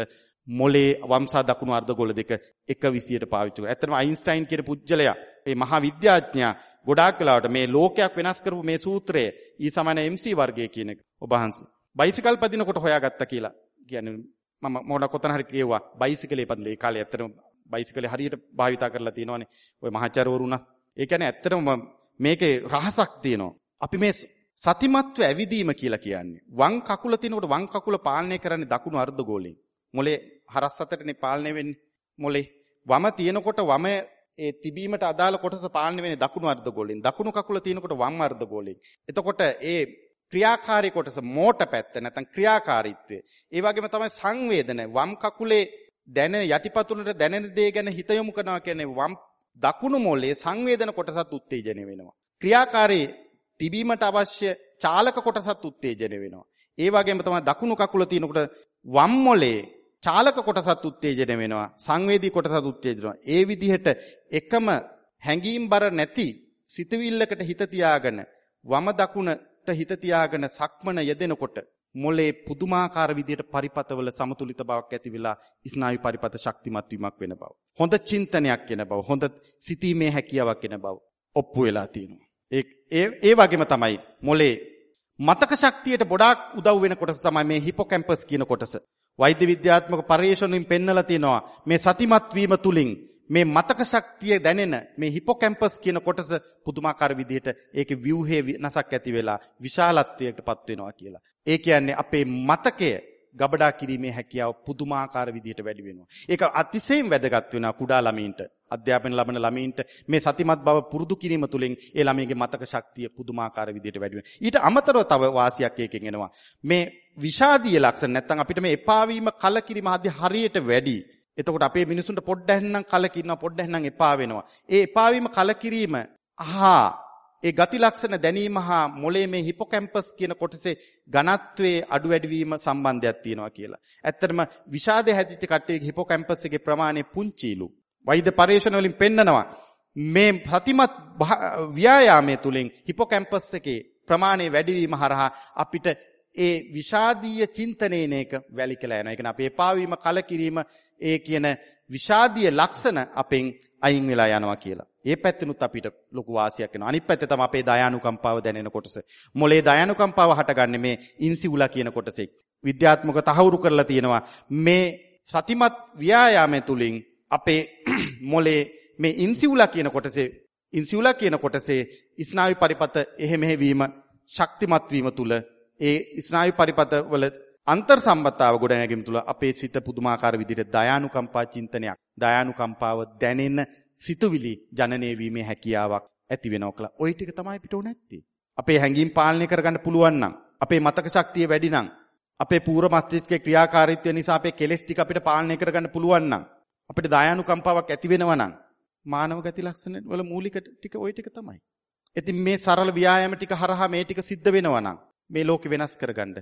මොලේ වම්සා දකුණු අර්ධගෝල දෙක එක විසියට පාවිච්චි කරනවා. ඇත්තටම අයින්ස්ටයින් කියන පුජ්‍යලයා මේ මහා විද්‍යාඥයා ගොඩාක් වෙලාවට මේ ලෝකයක් වෙනස් කරපු මේ සූත්‍රය ඊ සමාන MC වර්ගයේ කියන එක ඔබ වහන්සේ බයිසිකල් පදිනකොට හොයාගත්තා කියලා. කියන්නේ මම මොන කොතන හරි කියෙව්වා බයිසිකලේ පදින ඒ කාලේ ඇත්තටම බයිසිකලේ හරියට භාවිතා කරලා තියෙනවානේ. ওই මහාචාර්යවරුණා. ඒ කියන්නේ ඇත්තටම මේකේ රහසක් තියෙනවා. අපි මේ සතිමත්ව ඇවිදීම කියලා කියන්නේ. වම් කකුල තිනකොට වම් කකුල පාලනය කරන්නේ දකුණු අර්ධගෝලයෙන්. මොලේ හරස් අතරනේ පාලනය වෙන්නේ. මොලේ වම තියෙනකොට වම ඒ තිබීමට අදාළ කොටස පාලනය වෙන්නේ දකුණු අර්ධගෝලයෙන්. දකුණු කකුල තියෙනකොට වම් අර්ධගෝලයෙන්. එතකොට ඒ ක්‍රියාකාරී කොටස මෝට පැත්ත නැත්නම් ක්‍රියාකාරීත්වය. ඒ වගේම තමයි සංවේදන වම් කකුලේ දැනෙන යටිපතුලට දැනෙන දේ ගැන හිත යොමු කරනවා කියන්නේ වම් දකුණු මොලේ සංවේදන කොටසත් උත්තේජනය වෙනවා. ක්‍රියාකාරී තිබීමට අවශ්‍ය චාලක කොටසත් උත්තේජනය වෙනවා. ඒ වගේම තමයි දකුණු කකුල තියෙනකොට වම් මොලේ චාලක කොටසත් උත්තේජනය වෙනවා. සංවේදී කොටසත් උත්තේජනය වෙනවා. ඒ විදිහට එකම හැඟීම්බර නැති සිතවිල්ලකට හිත තියාගෙන වම දකුණ හිත තියාගෙන සක්මන යෙදෙනකොට මොලේ පුදුමාකාර විදියට පරිපතවල සමතුලිත බවක් ඇති වෙලා ස්නායු පරිපත ශක්තිමත් වීමක් වෙන බව. හොඳ චින්තනයක් එන බව, හොඳ සිතීමේ හැකියාවක් එන බව ඔප්පු වෙලා තියෙනවා. ඒ ඒ වගේම තමයි මොලේ මතක ශක්තියට ගොඩාක් උදව් වෙන කොටස තමයි මේ හිපොකැම්පස් කියන කොටස. වෛද්‍ය විද්‍යාත්මක පර්යේෂණ පෙන්නලා තියෙනවා මේ සතිමත් වීම තුලින් මේ මතක ශක්තිය දැනෙන මේ හිපොකැම්පස් කියන කොටස පුදුමාකාර විදිහට ඒකේ ව්‍යුහේ වෙනසක් ඇති වෙලා විශාලත්වයකටපත් වෙනවා කියලා. ඒ කියන්නේ අපේ මතකය ගබඩා කිරීමේ හැකියාව පුදුමාකාර විදිහට වැඩි වෙනවා. ඒක අතිශයින් වැදගත් වෙනවා කුඩා ළමයින්ට. අධ්‍යාපන ලබන ළමයින්ට මේ සතිමත් බව පුරුදු කිරීම තුළින් ඒ ළමයිගේ මතක ශක්තිය පුදුමාකාර විදිහට වැඩි වෙනවා. ඊට අමතරව තව වාසියක් එකකින් එනවා. මේ විෂාදීය ලක්ෂණ නැත්නම් අපිට මේ එපා වීම කලකිරීම ආදී හරියට වැඩි. එතකොට අපේ මිනිසුන්ට පොඩ්ඩක් නම් කලකිරනවා පොඩ්ඩක් නම් එපා වෙනවා. ඒ එපා වීම කලකිරීම අහා ඒ ගති ලක්ෂණ දැනීම හා මොලේ මේ හිපොකැම්පස් කියන කොටසේ ඝනත්වයේ අඩු වැඩි වීම සම්බන්ධයක් තියෙනවා කියලා. ඇත්තටම විෂාදයේ හැදිච්ච කට්ටියගේ හිපොකැම්පස් එකේ ප්‍රමාණය පුංචිලු. වෛද්‍ය පරීක්ෂණ වලින් පෙන්නනවා මේ ප්‍රතිමත් ව්‍යායාමයේ තුලින් හිපොකැම්පස් එකේ ප්‍රමාණය වැඩි වීම හරහා අපිට ඒ විෂාදීය චින්තනේන එක වැලිකලා යනවා. ඒ කියන්නේ අපේ එපා වීම කලකිරීම ඒ කියන විෂාදීය ලක්ෂණ අපෙන් අයින් වෙලා යනවා කියලා. ඒ පැත්තෙනුත් අපිට ලොකු වාසියක් වෙනවා. අනිත් පැත්තේ තමයි අපේ දයානුකම්පාව දැනෙන කොටස. මොලේ දයානුකම්පාව හටගන්නේ මේ ඉන්සියුලා කියන කොටසේ. විද්‍යාත්මක තහවුරු කරලා තියෙනවා මේ සතිමත් ව්‍යායාමය තුලින් අපේ [CLEARS THROAT] මොලේ මේ ඉන්සියුලා කියන කොටසේ ඉන්සියුලා කියන කොටසේ ස්නායු පරිපත එහෙ මෙහෙ වීම ශක්තිමත් වීම තුල ඒ ස්නායු පරිපත වල අන්තර් සම්බන්ධතාව ගොඩනැගීම තුල අපේ සිත පුදුමාකාර විදිහට දයානුකම්පා චින්තනයක් දයානුකම්පාව දැනෙන සිතුවිලි ජනනය වීමේ හැකියාවක් ඇති වෙනවා කියලා. ওই ටික තමයි අපිට ඕන නැත්තේ. අපේ හැඟීම් පාලනය කරගන්න පුළුවන් නම් අපේ මතක ශක්තිය වැඩි නම් අපේ පූර්ව මස්තිෂ්කයේ ක්‍රියාකාරීත්වය නිසා අපේ කෙලෙස් ටික අපිට පාලනය කරගන්න පුළුවන් නම් අපිට දයානුකම්පාවක් ඇති වෙනවා නම් මානව ගති ලක්ෂණ වල මූලික ටික ওই ටික තමයි. ඉතින් මේ සරල ව්‍යායාම ටික හරහා මේ ටික සිද්ධ වෙනවා නම් මේ ලෝකෙ වෙනස් කරගන්න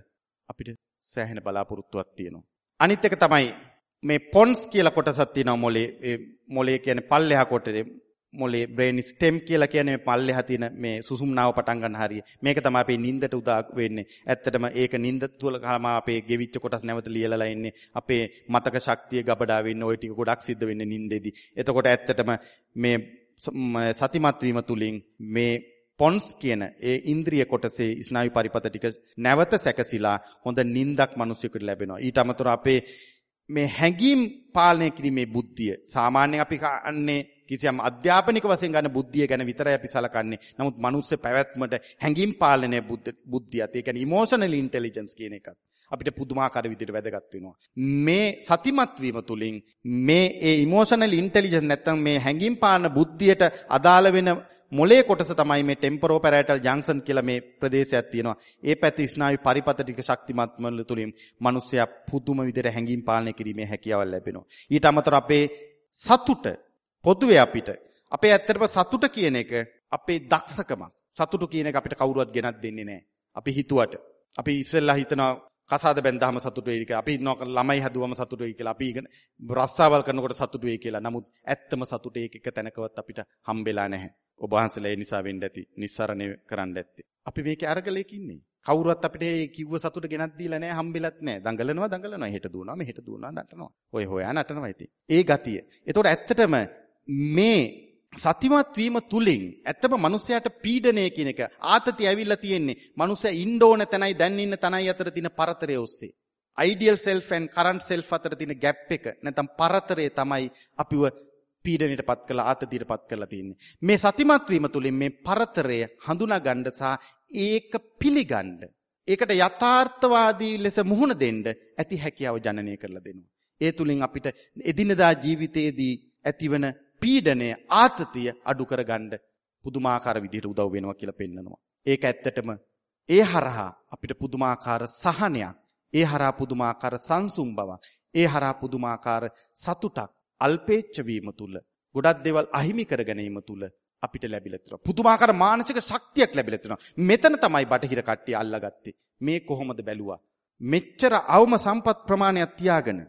අපිට සෑහෙන බලාපොරොත්තුවක් තියෙනවා. අනිත් එක තමයි මේ පොන්ස් කියලා කොටසක් තියෙනවා මොලේ ඒ මොලේ කියන්නේ පල්ලෙහා කොටේ මොලේ බ්‍රේන් ස්ටෙම් කියලා කියන්නේ මේ පල්ලෙහා තියෙන මේ සුසුම්නාව පටන් ගන්න හරිය. මේක තමයි අපේ නිින්දට උදා වෙන්නේ. ඇත්තටම ඒක නිින්ද තුල කලම අපේ ගෙවිච්ච කොටස් නැවත ලියලලා ඉන්නේ. අපේ මතක ශක්තිය ගබඩා වෙන්නේ ওই ටික ගොඩක් සිද්ධ වෙන්නේ නිින්දෙදි. එතකොට ඇත්තටම මේ සතිමත් වීම තුලින් මේ පොන්ස් කියන ඒ ඉන්ද්‍රිය කොටසේ ස්නායු පරිපත ටික නැවත සැකසিলা හොඳ නිින්දක් මිනිසෙකුට ලැබෙනවා. ඊට අමතරව අපේ මේ හැඟීම් පාලනය කිරීමේ බුද්ධිය සාමාන්‍යයෙන් අපි කන්නේ කිසියම් අධ්‍යාපනික වශයෙන් ගන්න බුද්ධිය ගැන විතරයි අපි සලකන්නේ. නමුත් මනුස්ස පැවැත්මට හැඟීම් පාලනය බුද්ධියත් ඒ කියන්නේ ඉමෝෂනල් ඉන්ටෙලිජන්ස් කියන එකත් අපිට පුදුමාකාර විදිහට වැදගත් වෙනවා. මේ සතිමත් වීම තුලින් මේ ඒ ඉමෝෂනල් ඉන්ටෙලිජන්ස් නැත්තම් මේ හැඟීම් පාලන බුද්ධියට අදාළ වෙන මොලේ කොටස තමයි මේ ටෙම්පරෝ පැරෑටල් ජංක්ෂන් කියලා මේ ප්‍රදේශයක් තියෙනවා. ඒ පැති ස්නායු පරිපත ටික ශක්තිමත් වන තුලින් මිනිස්සයා පුදුම විදිහට හැඟීම් පාලනය කිරීමේ හැකියාව ලැබෙනවා. ඊට අමතරව අපේ සතුට පොදුවේ අපිට අපේ ඇත්තටම සතුට කියන එක අපේ දක්ෂකමක්. සතුට කියන එක අපිට කවුරුවත් ගෙනත් දෙන්නේ නැහැ. අපි හිතුවට. අපි ඉස්සෙල්ලා හිතනවා කසාද බැන්දාම සතුටු වෙයි කියලා. අපි ඉන්නවා ළමයි හදුවම සතුටු වෙයි කියලා. අපි ඉගෙන රස්සාවල් කරනකොට සතුටු වෙයි කියලා. නමුත් ඇත්තම සතුට ඒක එක තැනකවත් අපිට හම්බෙලා නැහැ. ඔබ වහන්සේලා ඒ නිසා වෙන්න ඇති. නිස්සරණය කරන්න ඇත්තේ. අපි මේකේ අරගලයක ඉන්නේ. කවුරුවත් අපිට මේ කිව්ව සතුට ගෙනත් දීලා නැහැ හම්බෙලත් නැහැ. දඟලනවා දඟලනවා. හෙට දුවනවා මෙහෙට දුවනවා නටනවා. ඔය හොයා නටනවා ඉතින්. ඒ ගතිය. ඒතකොට ඇත්තටම මේ සතිමත් වීම තුලින් ඇත්තම මිනිසයාට පීඩනය කියන එක ආතතිය ඇවිල්ලා තියෙන්නේ. මිනිසයා ඉන්න ඕන තැනයි දැන් ඉන්න තැනයි අතර තියෙන පරතරය ඔස්සේ. ideal self and current self අතර තියෙන gap එක නැත්නම් පරතරය තමයි අපිව පීඩණයටපත් කළා ආතතියටපත් කරලා තියෙන්නේ. මේ සතිමත් වීම තුළින් මේ පරතරය හඳුනා ගන්න සහ ඒක පිළිගන්න. ඒකට යථාර්ථවාදී ලෙස මුහුණ දෙන්න ඇති හැකියාව ජනනය කරලා දෙනවා. ඒ තුලින් අපිට එදිනදා ජීවිතයේදී ඇතිවන පීඩනය ආතතිය අඩු කරගන්න පුදුමාකාර විදිහට උදව් වෙනවා කියලා පෙන්නනවා. ඒක ඇත්තටම ඒ හරහා අපිට පුදුමාකාර සහනයක්, ඒ හරහා පුදුමාකාර සංසුම් බවක්, ඒ හරහා පුදුමාකාර සතුටක් අල්පේච්ඡ වීම තුල ගොඩක් දේවල් අහිමි කර ගැනීම තුල අපිට ලැබිලා තියෙනවා. පුදුමාකාර මානසික ශක්තියක් ලැබිලා තියෙනවා. මෙතන තමයි බටහිර කට්ටිය අල්ලාගත්තේ. මේ කොහොමද බැලුවා? මෙච්චර අවම සම්පත් ප්‍රමාණයක් තියාගෙන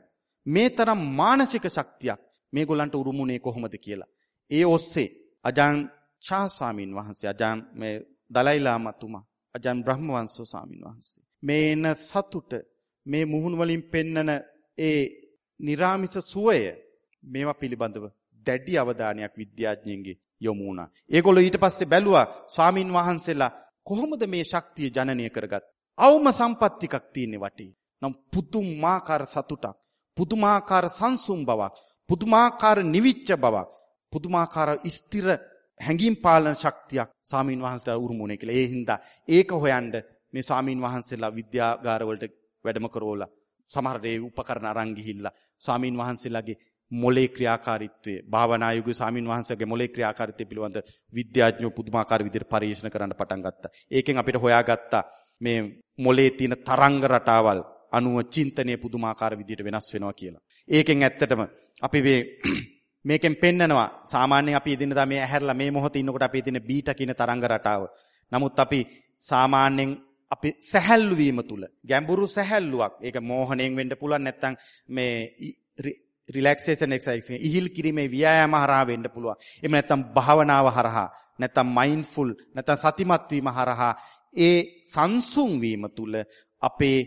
මේ තරම් මානසික ශක්තියක් මේගොල්ලන්ට උරුමුනේ කොහොමද කියලා. ඒ ඔස්සේ අජාන් ඡා ස්වාමින් වහන්සේ අජාන් මේ දලයි ලාමතුමා අජාන් බ්‍රහ්මවංශෝ ස්වාමින් වහන්සේ මේ එන සතුට මේ මුහුණු වලින් පෙන්නන ඒ निराமிස සුවය මේවා පිළිබඳව දැඩි අවධානයක් විද්‍යාඥයින්ගේ යොමු වුණා. ඒගොල්ලෝ ඊට පස්සේ බැලුවා ස්වාමින් වහන්සේලා කොහොමද මේ ශක්තිය ජනනය කරගත්? අවම සම්පත් ටිකක් තියෙන්නේ වටේ. නම් පුදුමාකාර සතුටක්, පුදුමාකාර සංසුම් බවක්, පුදුමාකාර නිවිච්ච බවක්, පුදුමාකාර ස්ථිර හැඟීම් පාලන ශක්තියක් ස්වාමින් වහන්සේලා උරුමුනේ කියලා. ඒ හින්දා ඒක හොයන්න මේ ස්වාමින් වහන්සේලා විද්‍යාගාරවලට වැඩම කරවලා සමහර දේ උපකරණ අරන් ගිහිල්ලා ස්වාමින් වහන්සේලාගේ මොලේ ක්‍රියාකාරීත්වය භාවනා යුගයේ ස්වාමින් වහන්සේගේ මොලේ ක්‍රියාකාරීත්වය පිළිබඳ විද්‍යාඥයෝ පුදුමාකාර විදිහට පරීක්ෂණ කරන්න පටන් ගත්තා. ඒකෙන් අපිට හොයාගත්තා මේ මොලේ තියෙන තරංග රටාවල් අනුව චින්තනය පුදුමාකාර විදිහට වෙනස් වෙනවා කියලා. ඒකෙන් ඇත්තටම අපි මේ [CLEARS THROAT] මේකෙන් පෙන්නනවා සාමාන්‍යයෙන් අපි එදිනදා මේ ඇහැරලා මේ මොහොතේ ඉන්නකොට අපි තියෙන බීටා කියන තරංග රටාව. නමුත් අපි සාමාන්‍යයෙන් අපි සැහැල්ලු වීම තුල ගැඹුරු සැහැල්ලුවක් ඒක මෝහණයෙන් වෙන්න පුළුවන් නැත්නම් මේ රිලැක්සේෂන් එක්සර්සයිස් එක ඉහිල් කිරීමේ ව්‍යායාම හරහා වෙන්න පුළුවන්. එහෙම නැත්නම් භාවනාව හරහා නැත්නම් මයින්ඩ්ෆුල් නැත්නම් සතිමත් වීම හරහා ඒ සංසුන් වීම තුල අපේ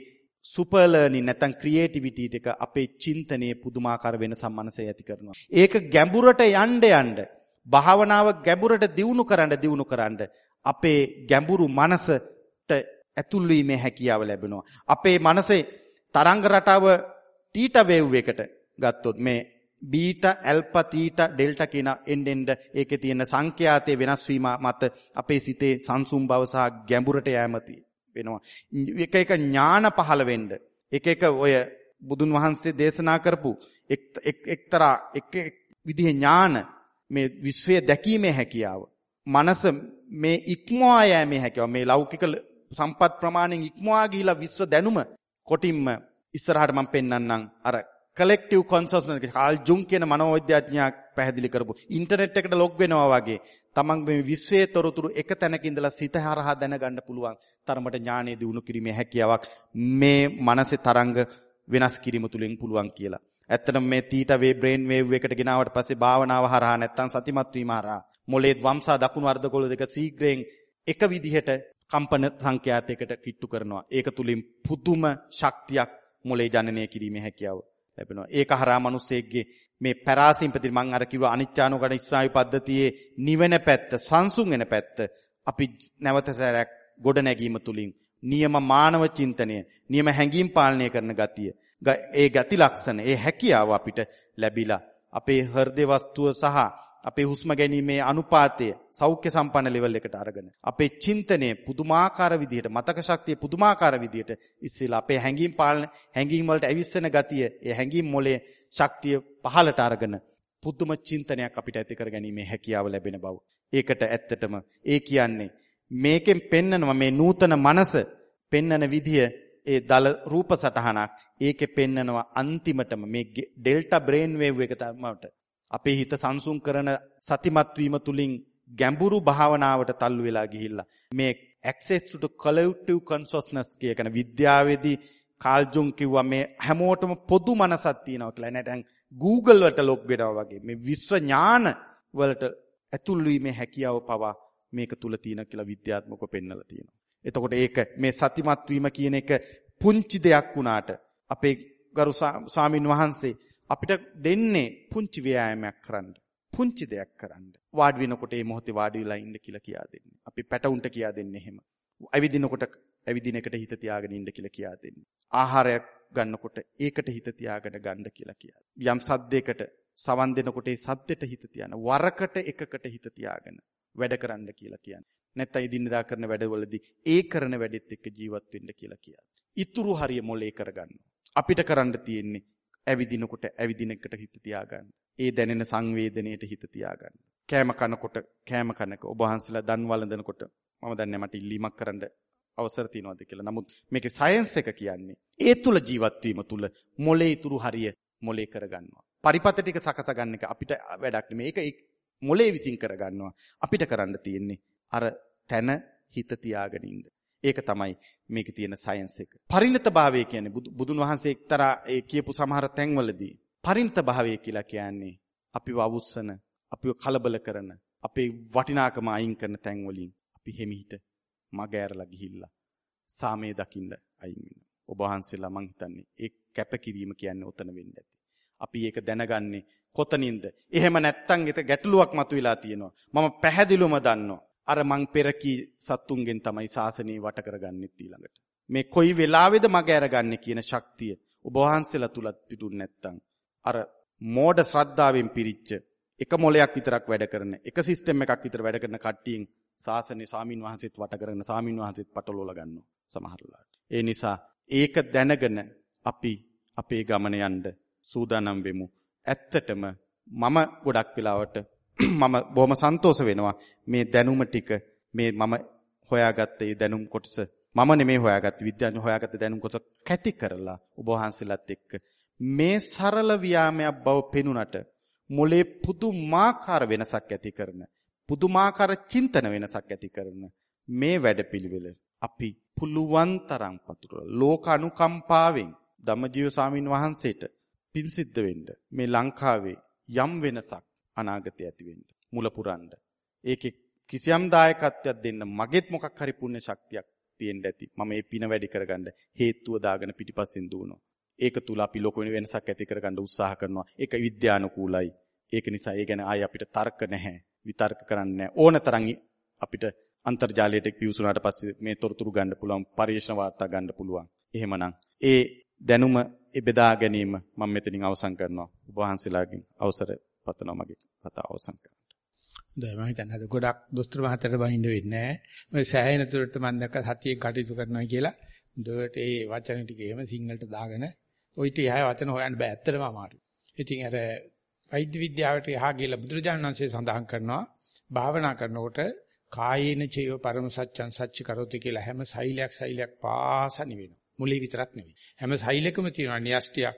සුපර් ලර්නින් නැත්නම් ක්‍රියේටිවිටි එක අපේ චින්තනයේ පුදුමාකාර වෙනසක් මනසේ ඇති කරනවා. ඒක ගැඹුරට යන්න යන්න භාවනාව ගැඹුරට දියුණු කරන්න දියුණු කරන්න අපේ ගැඹුරු මනසට ඇතුල් වීමේ හැකියාව ලැබෙනවා. අපේ මනසේ තරංග රටාව තීට වේව් එකට ගත්තොත් මේ බීටා ඇල්ෆා තීටා ඩෙල්ටා කියන එන්ඩෙන්ඩ ඒකේ තියෙන සංඛ්‍යාතයේ වෙනස් වීම මත අපේ සිතේ සංසුම් බව සහ ගැඹුරට යෑමති වෙනවා. එක එක ඥාන පහළ වෙන්න. එක එක ඔය බුදුන් වහන්සේ දේශනා කරපු එක්තරා එක විදිහේ ඥාන මේ විශ්වය දැකීමේ හැකියාව. මනස මේ ඉක්මවා යෑමේ හැකියාව. මේ ලෞකික සම්පත් ප්‍රමාණයෙන් ඉක්මවා ගිහිලා විශ්ව දැනුම කොටින්ම ඉස්සරහට මම පෙන්වන්නම් අර කලෙක්ටිව් කොන්සස්නස් එක කාල් ජුන් කියන මනෝවිද්‍යාඥයා පැහැදිලි කරපු ඉන්ටර්නෙට් එකට ලොග් වෙනවා වගේ තමන් මේ විශ්වයේ තොරතුරු එක තැනක ඉඳලා සිත හරහා දැනගන්න පුළුවන් තරමට ඥානෙ දිනු කිරීමේ හැකියාවක් මේ මනසේ තරංග වෙනස් කිරීම තුලින් පුළුවන් කියලා. ඇත්තටම මේ තීටා වේ බ්‍රේන් වේව් එකට ගෙනාවට පස්සේ භාවනාව හරහා නැත්තම් සතිමත් වීම හරහා මොලේ වම්සා දකුණු අර්ධගෝල දෙක සීග්‍රයෙන් එක විදිහට කම්පන සංඛ්‍යාතයකට කිට්ටු කරනවා. ඒක තුලින් පුදුම ශක්තියක් මොලේ ජනනය කිරීමේ හැකියාව ලැබෙනවා. ඒක හරහා මිනිස්සෙක්ගේ මේ පැරාසිම්පති මම අර කිව්ව අනිත්‍යානුගණ ඉස්රායල් පද්ධතියේ නිවන පැත්ත, සංසුන් වෙන පැත්ත අපි නැවත සැරයක් ගොඩ නැගීම තුලින් නියම මානව චින්තනය, නියම හැඟීම් පාලනය කරන ගතිය, ඒ ගති ලක්ෂණ, ඒ හැකියාව අපිට ලැබිලා අපේ හෘද වස්තුව සහ අපේ හුස්ම ගැනීමේ අනුපාතය සෞඛ්‍ය සම්පන්න ලෙවල් එකට අරගෙන අපේ චින්තනය පුදුමාකාර විදිහට මතක ශක්තිය පුදුමාකාර විදිහට ඉස්සෙල්ලා අපේ හැඟීම් පාලන හැඟීම් වලට ඇවිස්සෙන ගතිය ඒ හැඟීම් මොලේ ශක්තිය පහලට අරගෙන පුදුම චින්තනයක් අපිට ඇති කරගැනීමේ හැකියාව ලැබෙන බව. ඒකට ඇත්තටම ඒ කියන්නේ මේකෙන් පෙන්නනවා මේ නූතන මනස පෙන්නන විදිය ඒ දල රූප සටහනක් ඒකේ පෙන්නනවා අන්තිමටම මේ ඩෙල්ටා බ්‍රේන් වේව් එක තමයි අපේ හිත සංසුන් කරන සතිමත් වීම තුලින් ගැඹුරු භාවනාවට තල්ලු වෙලා ගිහිල්ලා මේ access to collective consciousness කියන විද්‍යාවේදී කාල් ජුන් කිව්වා මේ හැමෝටම පොදු මනසක් තියෙනවා කියලා. නැත්නම් Google වලට ලොග් වෙනවා වගේ මේ විශ්ව ඥාන වලට ඇතුල් වීමේ හැකියාව පවා මේක තුල තියෙන කියලා විද්‍යාත්මකව පෙන්නලා තියෙනවා. එතකොට ඒක මේ සතිමත් වීම කියන එක පුංචි දෙයක් වුණාට අපේ ගරු ස්වාමින් වහන්සේ අපිට දෙන්නේ පුංචි ව්‍යායාමයක් කරන්න. පුංචි දෙයක් කරන්න. වාඩි වෙනකොට මේ මොහොතේ වාඩි වෙලා ඉන්න කියලා කියා දෙන්නේ. අපි පැටවුන්ට කියා දෙන්නේ එහෙම. ඇවිදිනකොට ඇවිදින එකට හිත තියාගෙන ඉන්න කියලා කියා දෙන්නේ. ආහාරයක් ගන්නකොට ඒකට හිත තියාගෙන ගන්න කියලා කියා. යම් සද්දයකට සවන් දෙනකොට ඒ සද්දෙට හිත තියාන වරකට එකකට හිත තියාගෙන වැඩ කරන්න කියලා කියන්නේ. නැත්නම් ඉදින්දා කරන වැඩවලදී ඒ කරන වැඩෙත් එක්ක ජීවත් වෙන්න කියලා කියන්නේ. ඉතුරු හරිය මොලේ කරගන්න. අපිට කරන්න තියෙන්නේ ඇවිදිනකොට ඇවිදින එකට හිත තියාගන්න. ඒ දැනෙන සංවේදනයට හිත තියාගන්න. කෑම කනකොට කෑම කනක ඔබ වහන්සලා දන් වළඳනකොට මම දන්නේ මට ඉල්ලීමක් කරන්න අවසර තියනවාද කියලා. නමුත් මේකේ සයන්ස් එක කියන්නේ ඒ තුල ජීවත් වීම තුල මොලේ ඉතුරු හරිය මොලේ කරගන්නවා. පරිපත ටික සකස ගන්න එක අපිට වැඩක් නෙමෙයි. ඒක මොලේ විසින් කරගන්නවා. අපිට කරන්න තියෙන්නේ අර තන හිත තියාගෙන ඉන්න. ඒක තමයි මේකේ තියෙන සයන්ස් එක. පරිණත භාවය කියන්නේ බුදුන් වහන්සේ එක්තරා ඒ කියපු සමහර තැන්වලදී පරිණත භාවය කියලා කියන්නේ අපිව අවුස්සන, අපිව කලබල කරන, අපේ වටිනාකම අයින් කරන තැන් වලින් අපි හිමිහිට මග ඇරලා ගිහිල්ලා සාමයේ දකින්න අයින් වෙනවා. ඔබ වහන්සේලා මං හිතන්නේ ඒ කැපකිරීම කියන්නේ ඔතන වෙන්න ඇති. අපි ඒක දැනගන්නේ කොතනින්ද? එහෙම නැත්තම් ඒක ගැටලුවක් මතුවලා තියෙනවා. මම පැහැදිලිවම දන්නවා. අර මං පෙරකී සත්තුන්ගෙන් තමයි ශාසනය වට කරගන්නෙත් ඊළඟට. මේ කොයි වෙලාවේද මග අරගන්නේ කියන ශක්තිය ඔබ වහන්සේලා තුලත් පිටුන් නැත්තම් අර මෝඩ ශ්‍රද්ධාවෙන් පිරිච්ච එක මොලයක් විතරක් වැඩ කරන එක සිස්ටම් එකක් විතර වැඩ කරන කට්ටියෙන් ශාසනයේ සාමින් වහන්සේත් වට කරගෙන සාමින් වහන්සේත් පටලවලා ගන්නවා සමහරලාට. ඒ නිසා ඒක දැනගෙන අපි අපේ ගමන යන්න සූදානම් වෙමු. ඇත්තටම මම ගොඩක් වෙලාවට මම බොහොම සන්තෝෂ වෙනවා. මේ දැනුම ටික මේ මම හොයාගත්ත මේ දැනුම් කොටස. මම නෙමෙයි හොයාගත්තේ විද්‍යාඥ හොයාගත්ත දැනුම් කොටස කැටි කරලා ඔබ වහන්සේලාත් එක්ක. මේ සරල ව්‍යාමයක් බව පෙනුනට මොලේ පුදුමාකාර වෙනසක් ඇති කරන පුදුමාකාර චින්තන වෙනසක් ඇති කරන මේ වැඩපිළිවෙල අපි පුළුවන් තරම් පතුරලා ලෝක අනුකම්පාවෙන් ධම්මජීව ස්වාමින් වහන්සේට පින් සිද්ධ වෙන්න මේ ලංකාවේ යම් වෙනසක් අනාගතය ඇති වෙන්න මුල පුරන්න. ඒකේ කිසියම් දායකත්වයක් දෙන්න මගෙත් මොකක් හරි පුණ්‍ය ශක්තියක් තියෙන්න ඇති. මම මේ පින වැඩි කරගන්න හේතුව දාගෙන පිටිපස්සෙන් දුවනවා. ඒක තුල අපි ලොකු වෙනසක් ඇති කරගන්න උත්සාහ කරනවා. ඒක විද්‍යානුකූලයි. ඒක නිසා ඒ ගැන ආයි අපිට තර්ක නැහැ. විතර්ක කරන්නේ නැහැ. ඕන තරම් අපිට අන්තර්ජාලයට පිවිසුනාට පස්සේ මේ තොරතුරු ගන්න පුළුවන්, පරිශන වාර්තා ගන්න පුළුවන්. එහෙමනම් ඒ දැනුම ඒ බෙදා ගැනීම මම මෙතනින් අවසන් කරනවා. ඔබ වහන්සේලාගෙන් අවසර පතනවා මගේ කතාව අවසන් කරන්න. හොඳයි මම හිතන්නේ අද ගොඩක් දොස්තර මහත්තයට බහින්න වෙන්නේ නැහැ. මම සෑහෙන තුරට මම දැක්ක සතියේ කටයුතු කරනවා කියලා. හොඳට ඒ වචන ටික එහෙම සිංහලට දාගෙන ওই ටික ආය වචන හොයන්න බෑ ඇත්තටම අමාරුයි. ඉතින් අර වෛද්‍ය විද්‍යාවට යහා කියලා බුදුරජාණන් වහන්සේ සඳහන් කරනවා භාවනා කරනකොට කායේන චේව පරම සත්‍යං සච්ච කරොති කියලා හැම සෛලයක් සෛලයක් පාස නිවෙනවා. මුලේ විතරක් නෙවෙයි. හැම සෛලකම තියෙනවා න්‍යෂ්ටියක්.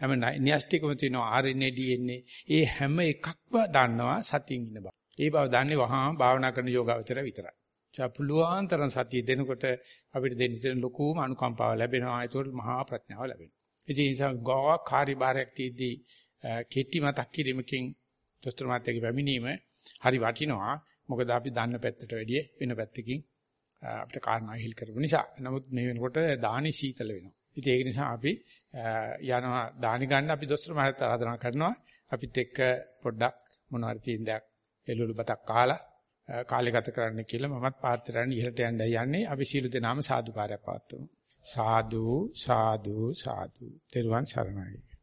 හැම න්‍යෂ්ටිකම තියෙනවා RNA DNA. ඒ හැම එකක්ම දන්නවා සතියින් ඉන්න බව. ඒ බව දන්නේ වහාම භාවනා කරන යෝගාවචර විතරයි. චපුලුවන් තරම් සතිය දෙනකොට අපිට දෙන්න තියෙන ලොකුම අනුකම්පාව ලැබෙනවා. ඒතකොට මහා ප්‍රඥාව ලැබෙනවා. ඒ නිසා ගෝවා කාර්යභාරයක් තියදී කෙටි මතක් කිරීමකින් දොස්තර මාත්‍යගේ පැමිණීම හරි වටිනවා. මොකද අපි දන්න පැත්තට වැඩිය වෙන පැත්තකින් අපිට කාරණා හිල් කරපු නිසා. නමුත් මේ වෙනකොට දානි සීතල වෙනවා. ඉතින් ඒක නිසා අපි යනවා දානි ගන්න අපි දොස්තර මහත්තයාට ආරාධනා කරනවා. අපිත් එක්ක පොඩ්ඩක් මොනවාරි තියෙන දෙයක් එළුළු බතක් කාලා කාලය ගත කරන්න කියලා මමත් පාත්‍රයන් ඉහළට යන්න යන්නේ. අපි සීල දෙනාම සාදුකාරයක් පවත්වමු. සාදු සාදු සාදු. තෙරුවන් සරණයි.